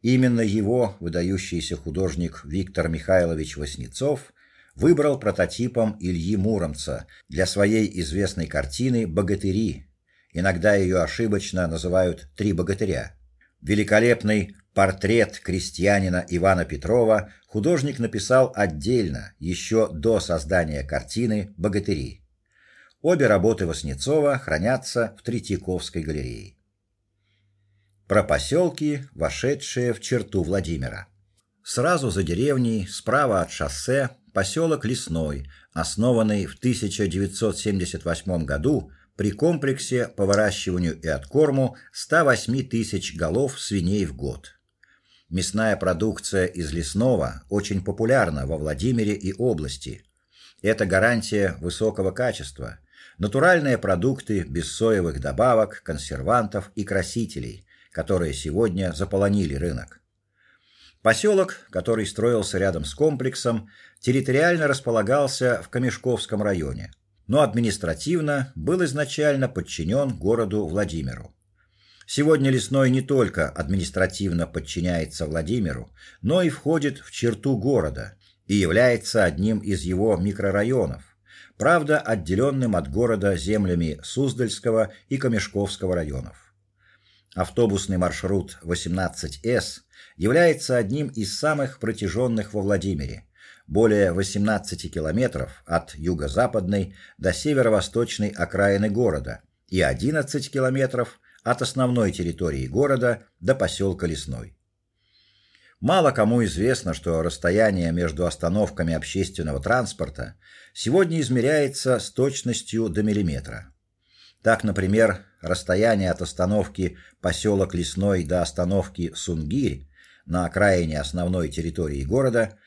Speaker 1: Именно его выдающийся художник Виктор Михайлович Васнецов выбрал прототипом Ильи Муромца для своей известной картины Богатыри. Иногда ее ошибочно называют Три богатыря. Великолепный портрет крестьянина Ивана Петрова художник написал отдельно, еще до создания картины Богатыри. Обе работы Васнецова хранятся в Третьяковской галерее. Про поселки, вошедшие в черту Владимира. Сразу за деревней, справа от шоссе, поселок Лесной, основанный в 1978 году при комплексе по выращиванию и откорму 108 тысяч голов свиней в год. Мясная продукция из лесного очень популярна во Владимире и области. Это гарантия высокого качества. Натуральные продукты без соевых добавок, консервантов и красителей, которые сегодня заполонили рынок. Поселок, который строился рядом с комплексом, территориально располагался в Камешковском районе но административно был изначально подчинен городу Владимиру. Сегодня Лесной не только административно подчиняется Владимиру, но и входит в черту города и является одним из его микрорайонов, правда, отделенным от города землями Суздальского и Камешковского районов. Автобусный маршрут 18С является одним из самых протяженных во Владимире более 18 километров от юго-западной до северо-восточной окраины города и 11 километров от основной территории города до поселка Лесной. Мало кому известно, что расстояние между остановками общественного транспорта сегодня измеряется с точностью до миллиметра. Так, например, расстояние от остановки поселок Лесной до остановки Сунгирь на окраине основной территории города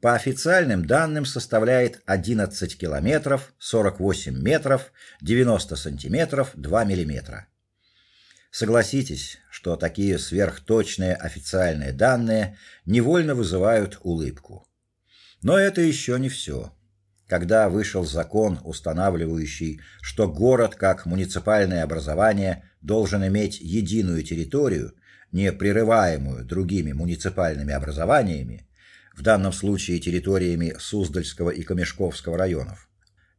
Speaker 1: по официальным данным составляет 11 километров 48 метров 90 сантиметров 2 миллиметра. Согласитесь, что такие сверхточные официальные данные невольно вызывают улыбку. Но это еще не все. Когда вышел закон, устанавливающий, что город как муниципальное образование должен иметь единую территорию, не прерываемую другими муниципальными образованиями, в данном случае территориями Суздальского и Камешковского районов.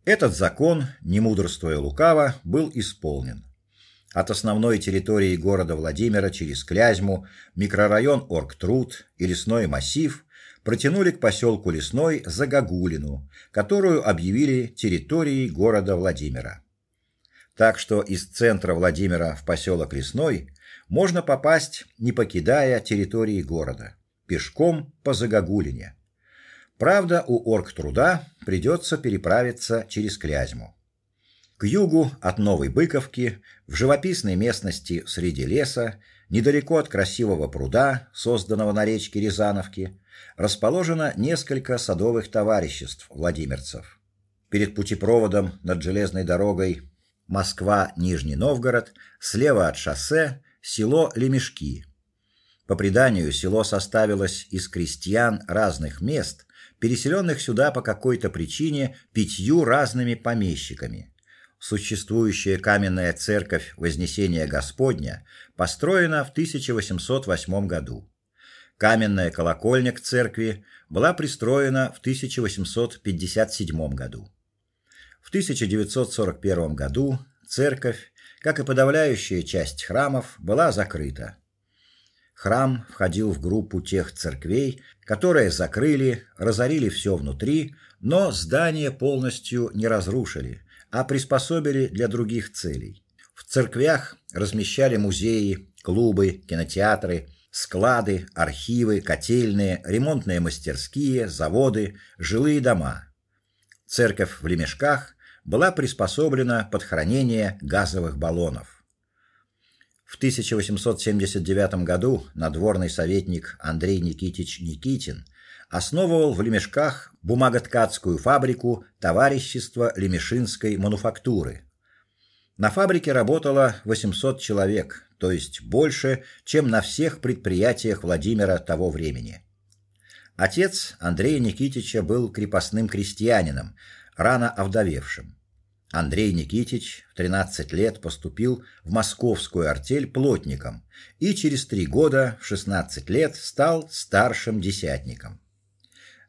Speaker 1: Этот закон, не мудрствуя лукаво, был исполнен. От основной территории города Владимира через Клязьму, микрорайон Оргтруд и лесной массив протянули к поселку Лесной Загагулину, которую объявили территорией города Владимира. Так что из центра Владимира в поселок Лесной можно попасть, не покидая территории города пешком по Загогулине. Правда, у Оргтруда придется переправиться через Клязьму. К югу от Новой Быковки, в живописной местности среди леса, недалеко от красивого пруда, созданного на речке Рязановки, расположено несколько садовых товариществ владимирцев. Перед путепроводом над железной дорогой Москва-Нижний Новгород, слева от шоссе село Лемешки, по преданию, село составилось из крестьян разных мест, переселенных сюда по какой-то причине пятью разными помещиками. Существующая каменная церковь Вознесения Господня построена в 1808 году. Каменная колокольня к церкви была пристроена в 1857 году. В 1941 году церковь, как и подавляющая часть храмов, была закрыта. Храм входил в группу тех церквей, которые закрыли, разорили все внутри, но здание полностью не разрушили, а приспособили для других целей. В церквях размещали музеи, клубы, кинотеатры, склады, архивы, котельные, ремонтные мастерские, заводы, жилые дома. Церковь в Лемешках была приспособлена под хранение газовых баллонов. В 1879 году надворный советник Андрей Никитич Никитин основывал в Лемешках бумаготкацкую фабрику Товарищество Лемешинской мануфактуры. На фабрике работало 800 человек, то есть больше, чем на всех предприятиях Владимира того времени. Отец Андрея Никитича был крепостным крестьянином, рано овдовевшим. Андрей Никитич в 13 лет поступил в московскую артель плотником и через три года, в 16 лет, стал старшим десятником.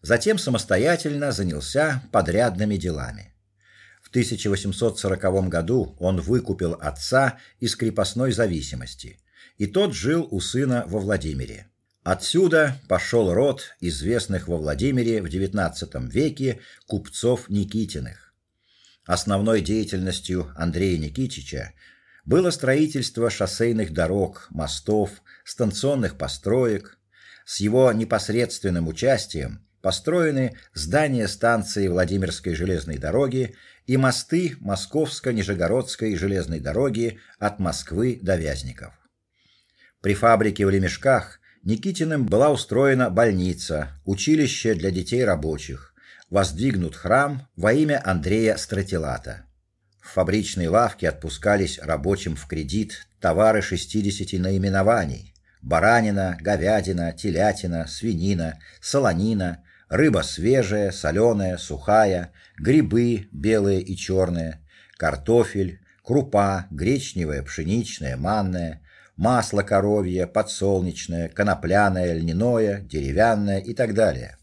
Speaker 1: Затем самостоятельно занялся подрядными делами. В 1840 году он выкупил отца из крепостной зависимости, и тот жил у сына во Владимире. Отсюда пошел род известных во Владимире в XIX веке купцов Никитиных. Основной деятельностью Андрея Никитича было строительство шоссейных дорог, мостов, станционных построек. С его непосредственным участием построены здания станции Владимирской железной дороги и мосты Московско-Нижегородской железной дороги от Москвы до Вязников. При фабрике в Лемешках Никитиным была устроена больница, училище для детей рабочих, воздвигнут храм во имя Андрея Стратилата. В фабричной лавке отпускались рабочим в кредит товары 60 наименований: баранина, говядина, телятина, свинина, солонина, рыба свежая, соленая, сухая, грибы белые и черные, картофель, крупа, гречневая, пшеничная, манная, масло коровье, подсолнечное, конопляное, льняное, деревянное и так далее.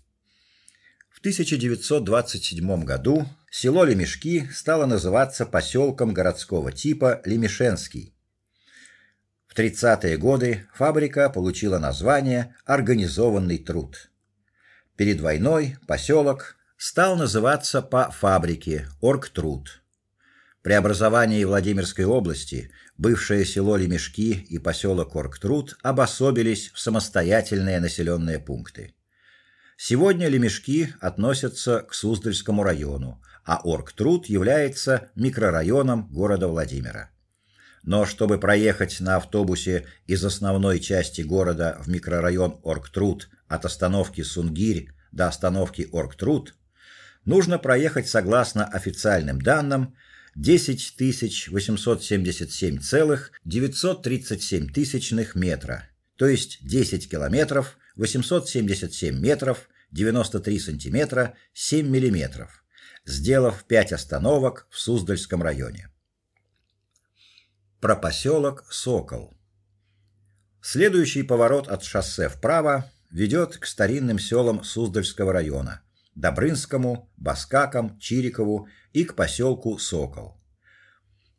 Speaker 1: В 1927 году село Лемешки стало называться поселком городского типа Лемешенский. В 30-е годы фабрика получила название Организованный труд. Перед войной поселок стал называться по фабрике Оргтруд. При образовании Владимирской области бывшее село Лемешки и поселок Орктруд обособились в самостоятельные населенные пункты. Сегодня Лемешки относятся к Суздальскому району, а Орктруд является микрорайоном города Владимира. Но чтобы проехать на автобусе из основной части города в микрорайон Орктруд от остановки Сунгирь до остановки Орктруд, нужно проехать согласно официальным данным 10 877,937 тысячных метра, то есть 10 километров 877 метров 93 сантиметра 7 миллиметров, сделав 5 остановок в Суздальском районе. Про поселок Сокол. Следующий поворот от шоссе вправо ведет к старинным селам Суздальского района. Добрынскому, Баскакам, Чирикову и к поселку Сокол.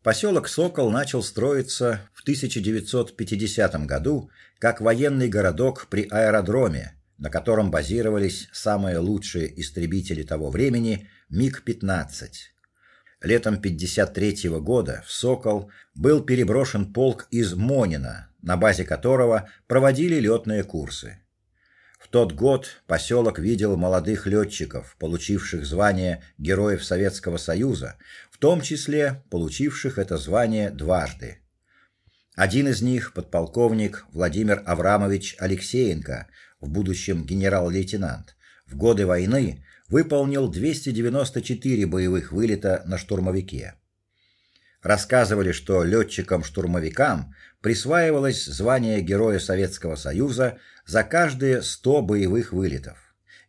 Speaker 1: Поселок Сокол начал строиться в 1950 году как военный городок при аэродроме, на котором базировались самые лучшие истребители того времени МиГ-15. Летом 53 года в Сокол был переброшен полк из Монина, на базе которого проводили летные курсы. Тот год поселок видел молодых летчиков, получивших звание Героев Советского Союза, в том числе получивших это звание дважды. Один из них подполковник Владимир Аврамович Алексеенко, в будущем генерал-лейтенант, в годы войны выполнил 294 боевых вылета на штурмовике. Рассказывали, что летчикам-штурмовикам присваивалось звание Героя Советского Союза за каждые 100 боевых вылетов.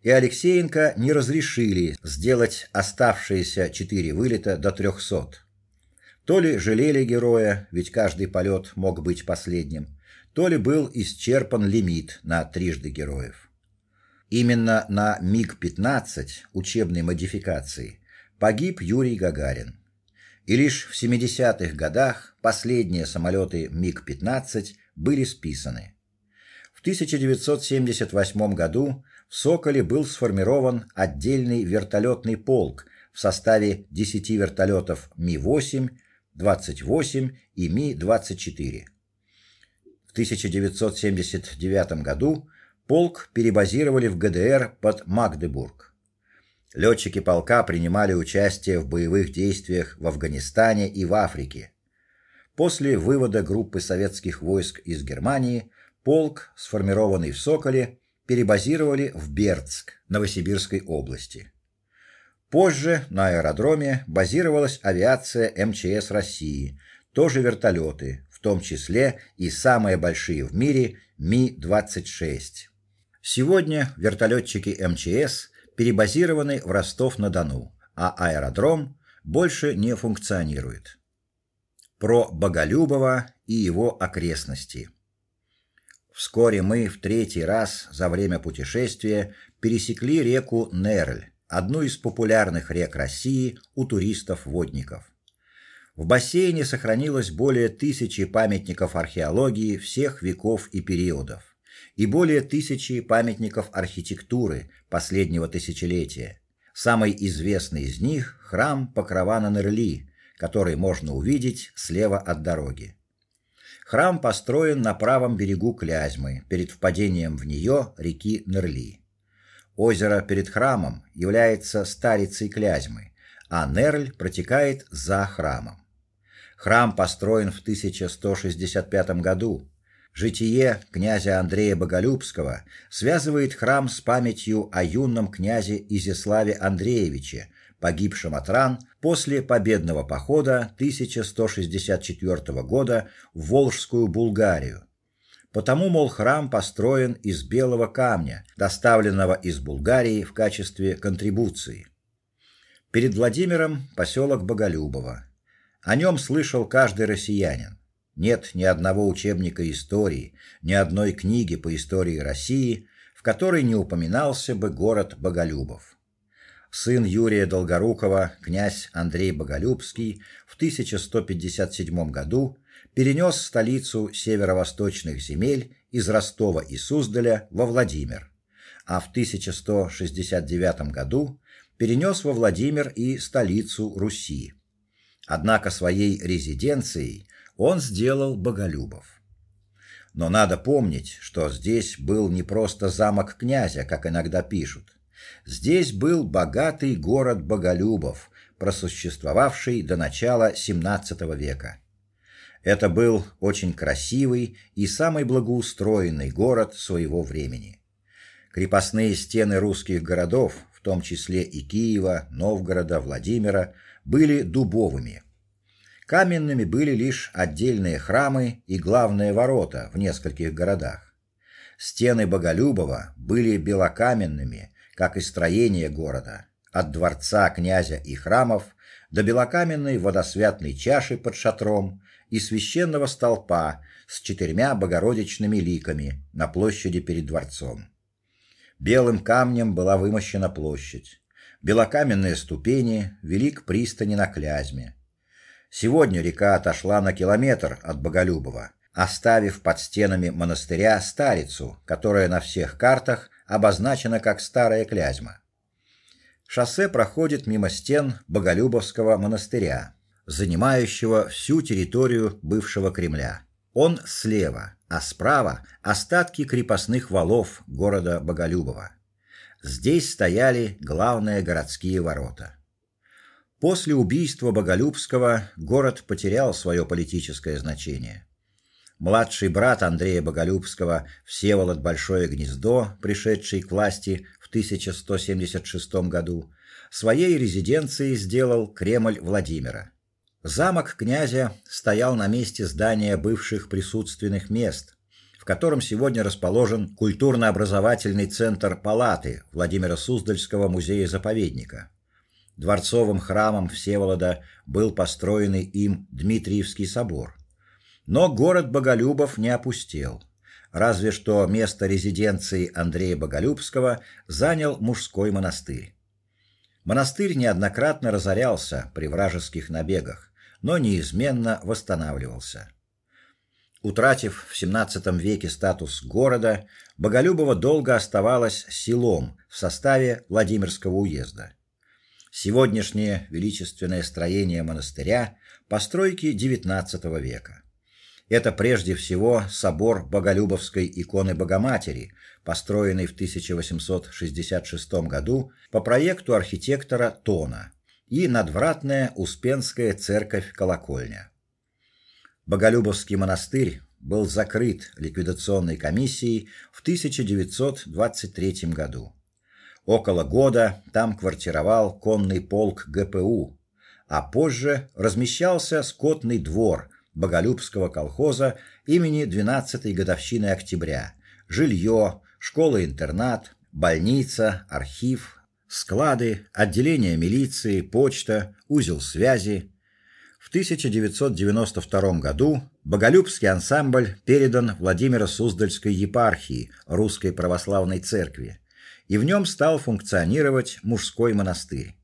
Speaker 1: И Алексеенко не разрешили сделать оставшиеся 4 вылета до 300. То ли жалели героя, ведь каждый полет мог быть последним, то ли был исчерпан лимит на трижды героев. Именно на МиГ-15 учебной модификации погиб Юрий Гагарин и лишь в 70-х годах последние самолеты МиГ-15 были списаны. В 1978 году в Соколе был сформирован отдельный вертолетный полк в составе 10 вертолетов Ми-8, 28 и Ми-24. В 1979 году полк перебазировали в ГДР под Магдебург. Летчики полка принимали участие в боевых действиях в Афганистане и в Африке. После вывода группы советских войск из Германии полк, сформированный в Соколе, перебазировали в Бердск, Новосибирской области. Позже на аэродроме базировалась авиация МЧС России, тоже вертолеты, в том числе и самые большие в мире Ми-26. Сегодня вертолетчики МЧС перебазированы в Ростов-на-Дону, а аэродром больше не функционирует. Про Боголюбова и его окрестности. Вскоре мы в третий раз за время путешествия пересекли реку Нерль, одну из популярных рек России у туристов-водников. В бассейне сохранилось более тысячи памятников археологии всех веков и периодов и более тысячи памятников архитектуры последнего тысячелетия. Самый известный из них храм Покрова на Нерли, который можно увидеть слева от дороги. Храм построен на правом берегу Клязьмы, перед впадением в нее реки Нерли. Озеро перед храмом является старицей Клязьмы, а Нерль протекает за храмом. Храм построен в 1165 году. Житие князя Андрея Боголюбского связывает храм с памятью о юном князе Изяславе Андреевиче, погибшем от ран после победного похода 1164 года в Волжскую Булгарию. Потому, мол, храм построен из белого камня, доставленного из Булгарии в качестве контрибуции. Перед Владимиром поселок Боголюбово. О нем слышал каждый россиянин. Нет ни одного учебника истории, ни одной книги по истории России, в которой не упоминался бы город Боголюбов. Сын Юрия Долгорукова, князь Андрей Боголюбский, в 1157 году перенес столицу северо-восточных земель из Ростова и Суздаля во Владимир, а в 1169 году перенес во Владимир и столицу Руси. Однако своей резиденцией он сделал Боголюбов. Но надо помнить, что здесь был не просто замок князя, как иногда пишут. Здесь был богатый город Боголюбов, просуществовавший до начала XVII века. Это был очень красивый и самый благоустроенный город своего времени. Крепостные стены русских городов, в том числе и Киева, Новгорода, Владимира, были дубовыми. Каменными были лишь отдельные храмы и главные ворота в нескольких городах. Стены Боголюбова были белокаменными, как и строение города, от дворца князя и храмов до белокаменной водосвятной чаши под шатром и священного столпа с четырьмя богородичными ликами на площади перед дворцом. Белым камнем была вымощена площадь белокаменные ступени вели к пристани на Клязьме. Сегодня река отошла на километр от Боголюбова, оставив под стенами монастыря старицу, которая на всех картах обозначена как Старая Клязьма. Шоссе проходит мимо стен Боголюбовского монастыря, занимающего всю территорию бывшего Кремля. Он слева, а справа остатки крепостных валов города Боголюбова. Здесь стояли главные городские ворота. После убийства Боголюбского город потерял свое политическое значение. Младший брат Андрея Боголюбского, Всеволод Большое Гнездо, пришедший к власти в 1176 году, своей резиденцией сделал Кремль Владимира. Замок князя стоял на месте здания бывших присутственных мест, в котором сегодня расположен культурно-образовательный центр Палаты Владимира Суздальского музея-заповедника. Дворцовым храмом Всеволода был построенный им Дмитриевский собор. Но город Боголюбов не опустел. Разве что место резиденции Андрея Боголюбского занял мужской монастырь. Монастырь неоднократно разорялся при вражеских набегах, но неизменно восстанавливался. Утратив в XVII веке статус города, Боголюбово долго оставалось селом в составе Владимирского уезда. Сегодняшнее величественное строение монастыря постройки XIX века. Это прежде всего собор Боголюбовской иконы Богоматери, построенный в 1866 году по проекту архитектора Тона, и надвратная Успенская церковь-колокольня. Боголюбовский монастырь был закрыт ликвидационной комиссией в 1923 году. Около года там квартировал конный полк ГПУ, а позже размещался скотный двор Боголюбского колхоза имени 12-й годовщины октября. Жилье, школа-интернат, больница, архив, склады, отделение милиции, почта, узел связи. В 1992 году Боголюбский ансамбль передан Владимиро-Суздальской епархии Русской православной церкви, и в нем стал функционировать мужской монастырь.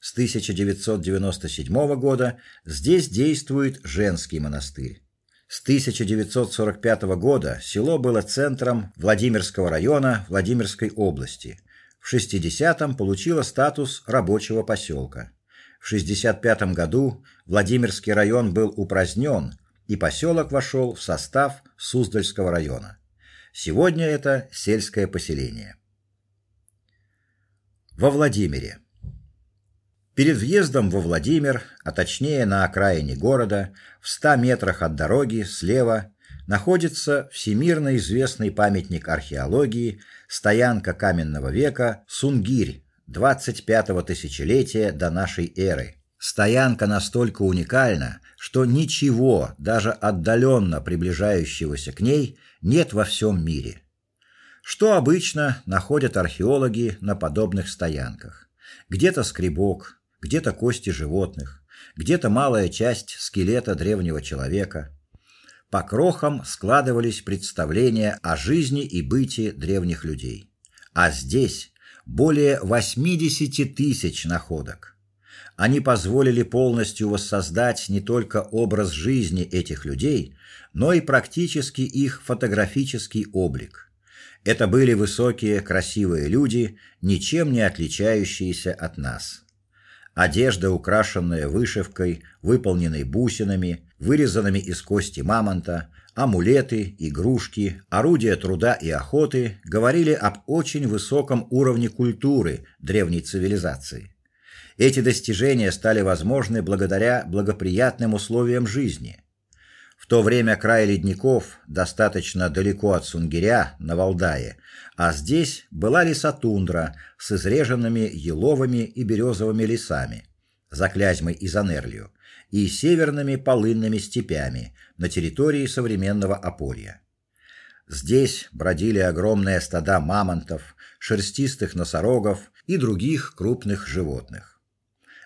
Speaker 1: С 1997 года здесь действует женский монастырь. С 1945 года село было центром Владимирского района Владимирской области. В 60-м получило статус рабочего поселка. В 65 году Владимирский район был упразднен, и поселок вошел в состав Суздальского района. Сегодня это сельское поселение. Во Владимире Перед въездом во Владимир, а точнее на окраине города, в 100 метрах от дороги слева находится всемирно известный памятник археологии, стоянка каменного века Сунгирь 25-го тысячелетия до нашей эры. Стоянка настолько уникальна, что ничего, даже отдаленно приближающегося к ней, нет во всем мире. Что обычно находят археологи на подобных стоянках? Где-то скребок, где-то кости животных, где-то малая часть скелета древнего человека. По крохам складывались представления о жизни и быте древних людей. А здесь более 80 тысяч находок. Они позволили полностью воссоздать не только образ жизни этих людей, но и практически их фотографический облик. Это были высокие, красивые люди, ничем не отличающиеся от нас. Одежда, украшенная вышивкой, выполненной бусинами, вырезанными из кости мамонта, амулеты, игрушки, орудия труда и охоты говорили об очень высоком уровне культуры древней цивилизации. Эти достижения стали возможны благодаря благоприятным условиям жизни. То время край ледников достаточно далеко от Сунгиря на Валдае, а здесь была лесотундра с изреженными еловыми и березовыми лесами, за Клязьмой и Занерлью, и северными полынными степями на территории современного Аполья. Здесь бродили огромные стада мамонтов, шерстистых носорогов и других крупных животных.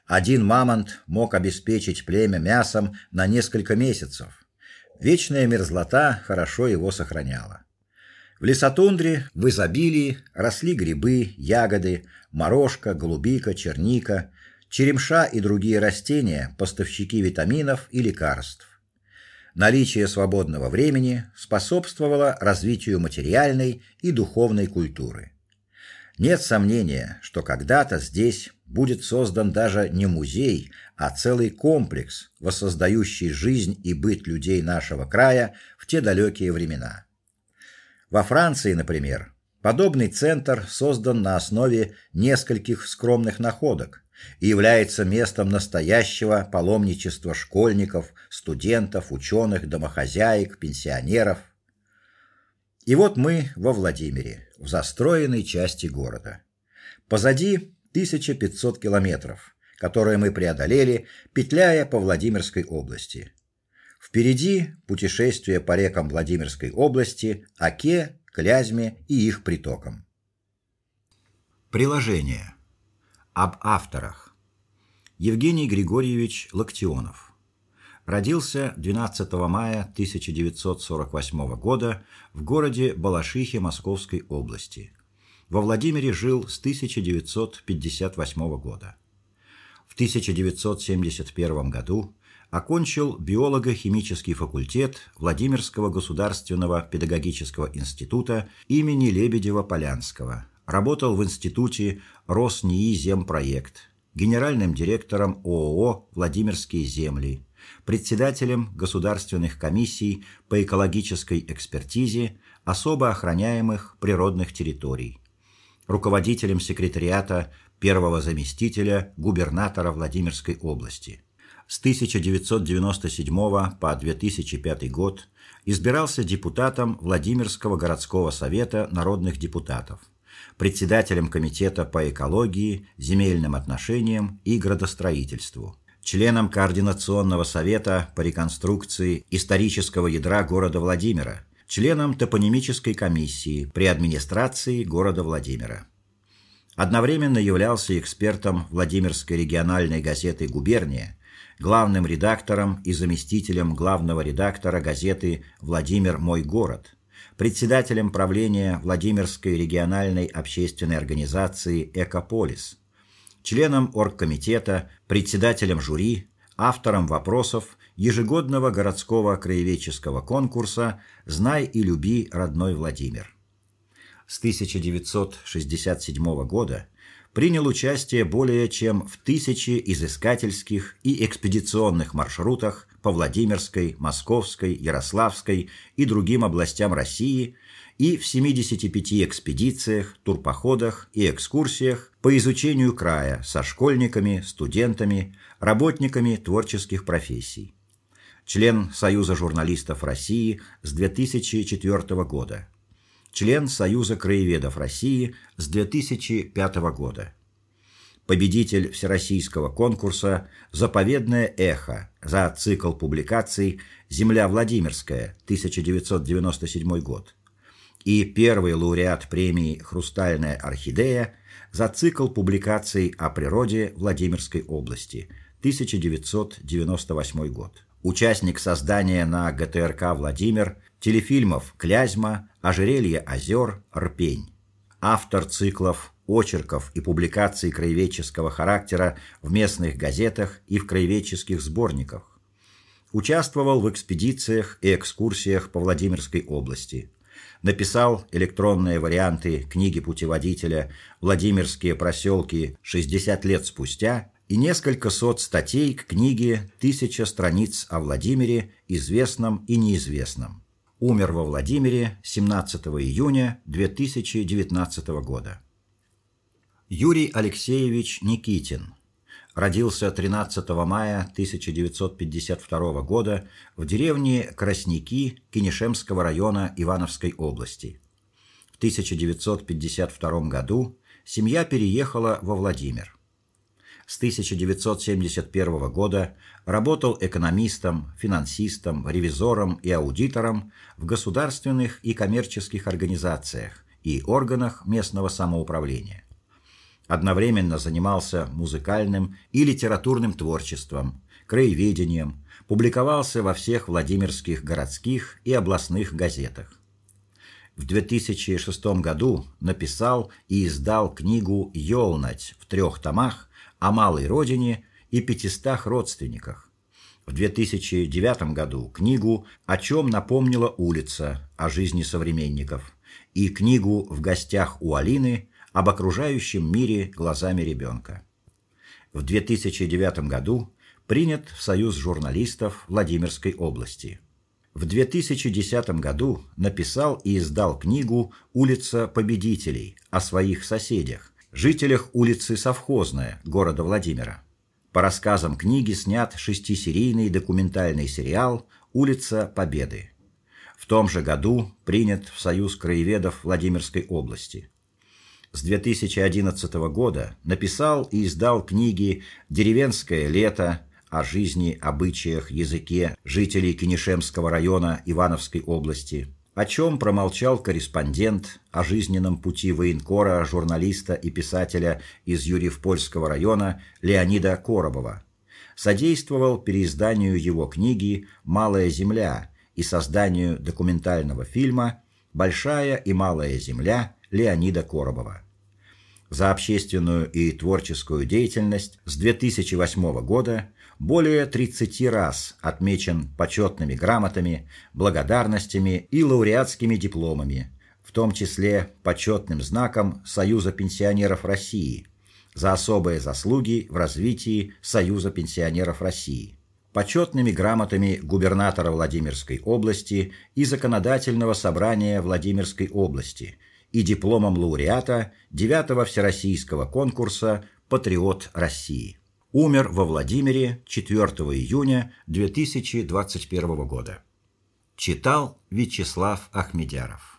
Speaker 1: Один мамонт мог обеспечить племя мясом на несколько месяцев, Вечная мерзлота хорошо его сохраняла. В лесотундре в изобилии росли грибы, ягоды, морожка, голубика, черника, черемша и другие растения, поставщики витаминов и лекарств. Наличие свободного времени способствовало развитию материальной и духовной культуры. Нет сомнения, что когда-то здесь будет создан даже не музей, а целый комплекс, воссоздающий жизнь и быт людей нашего края в те далекие времена. Во Франции, например, подобный центр создан на основе нескольких скромных находок и является местом настоящего паломничества школьников, студентов, ученых, домохозяек, пенсионеров. И вот мы во Владимире, в застроенной части города. Позади 1500 километров, которые мы преодолели, петляя по Владимирской области. Впереди путешествие по рекам Владимирской области, Оке, Клязьме и их притокам. Приложение. Об авторах. Евгений Григорьевич Локтионов. Родился 12 мая 1948 года в городе Балашихе Московской области. Во Владимире жил с 1958 года. В 1971 году окончил биолого-химический факультет Владимирского государственного педагогического института имени Лебедева-Полянского. Работал в институте Роснии земпроект, генеральным директором ООО Владимирские земли, председателем государственных комиссий по экологической экспертизе особо охраняемых природных территорий, руководителем секретариата первого заместителя губернатора Владимирской области. С 1997 по 2005 год избирался депутатом Владимирского городского совета народных депутатов, председателем комитета по экологии, земельным отношениям и градостроительству, членом координационного совета по реконструкции исторического ядра города Владимира, членом топонимической комиссии при администрации города Владимира. Одновременно являлся экспертом Владимирской региональной газеты Губерния, главным редактором и заместителем главного редактора газеты Владимир мой город, председателем правления Владимирской региональной общественной организации Экополис, членом оргкомитета, председателем жюри, автором вопросов ежегодного городского краеведческого конкурса Знай и люби родной Владимир с 1967 года принял участие более чем в тысяче изыскательских и экспедиционных маршрутах по Владимирской, Московской, Ярославской и другим областям России и в 75 экспедициях, турпоходах и экскурсиях по изучению края со школьниками, студентами, работниками творческих профессий. Член Союза журналистов России с 2004 года член Союза краеведов России с 2005 года. Победитель всероссийского конкурса Заповедное эхо за цикл публикаций Земля Владимирская 1997 год. И первый лауреат премии Хрустальная орхидея за цикл публикаций о природе Владимирской области 1998 год. Участник создания на ГТРК Владимир телефильмов Клязьма, Ожерелье озер, Рпень. Автор циклов очерков и публикаций краеведческого характера в местных газетах и в краеведческих сборниках. Участвовал в экспедициях и экскурсиях по Владимирской области. Написал электронные варианты книги путеводителя Владимирские проселки 60 лет спустя и несколько сот статей к книге «Тысяча страниц о Владимире, известном и неизвестном» умер во Владимире 17 июня 2019 года. Юрий Алексеевич Никитин родился 13 мая 1952 года в деревне Красники Кинешемского района Ивановской области. В 1952 году семья переехала во Владимир с 1971 года работал экономистом, финансистом, ревизором и аудитором в государственных и коммерческих организациях и органах местного самоуправления. Одновременно занимался музыкальным и литературным творчеством, краеведением, публиковался во всех Владимирских городских и областных газетах. В 2006 году написал и издал книгу «Ёлнать» в трех томах о малой родине и пятистах родственниках. В 2009 году книгу «О чем напомнила улица» о жизни современников и книгу «В гостях у Алины» об окружающем мире глазами ребенка. В 2009 году принят в Союз журналистов Владимирской области. В 2010 году написал и издал книгу «Улица победителей» о своих соседях, жителях улицы Совхозная города Владимира. По рассказам книги снят шестисерийный документальный сериал Улица Победы. В том же году принят в Союз краеведов Владимирской области. С 2011 года написал и издал книги Деревенское лето о жизни, обычаях, языке жителей Кинешемского района Ивановской области о чем промолчал корреспондент о жизненном пути военкора, журналиста и писателя из Юрьев-Польского района Леонида Коробова. Содействовал переизданию его книги «Малая земля» и созданию документального фильма «Большая и малая земля» Леонида Коробова. За общественную и творческую деятельность с 2008 года более 30 раз отмечен почетными грамотами, благодарностями и лауреатскими дипломами, в том числе почетным знаком Союза пенсионеров России за особые заслуги в развитии Союза пенсионеров России, почетными грамотами губернатора Владимирской области и законодательного собрания Владимирской области и дипломом лауреата 9-го всероссийского конкурса Патриот России умер во Владимире 4 июня 2021 года. Читал Вячеслав Ахмедяров.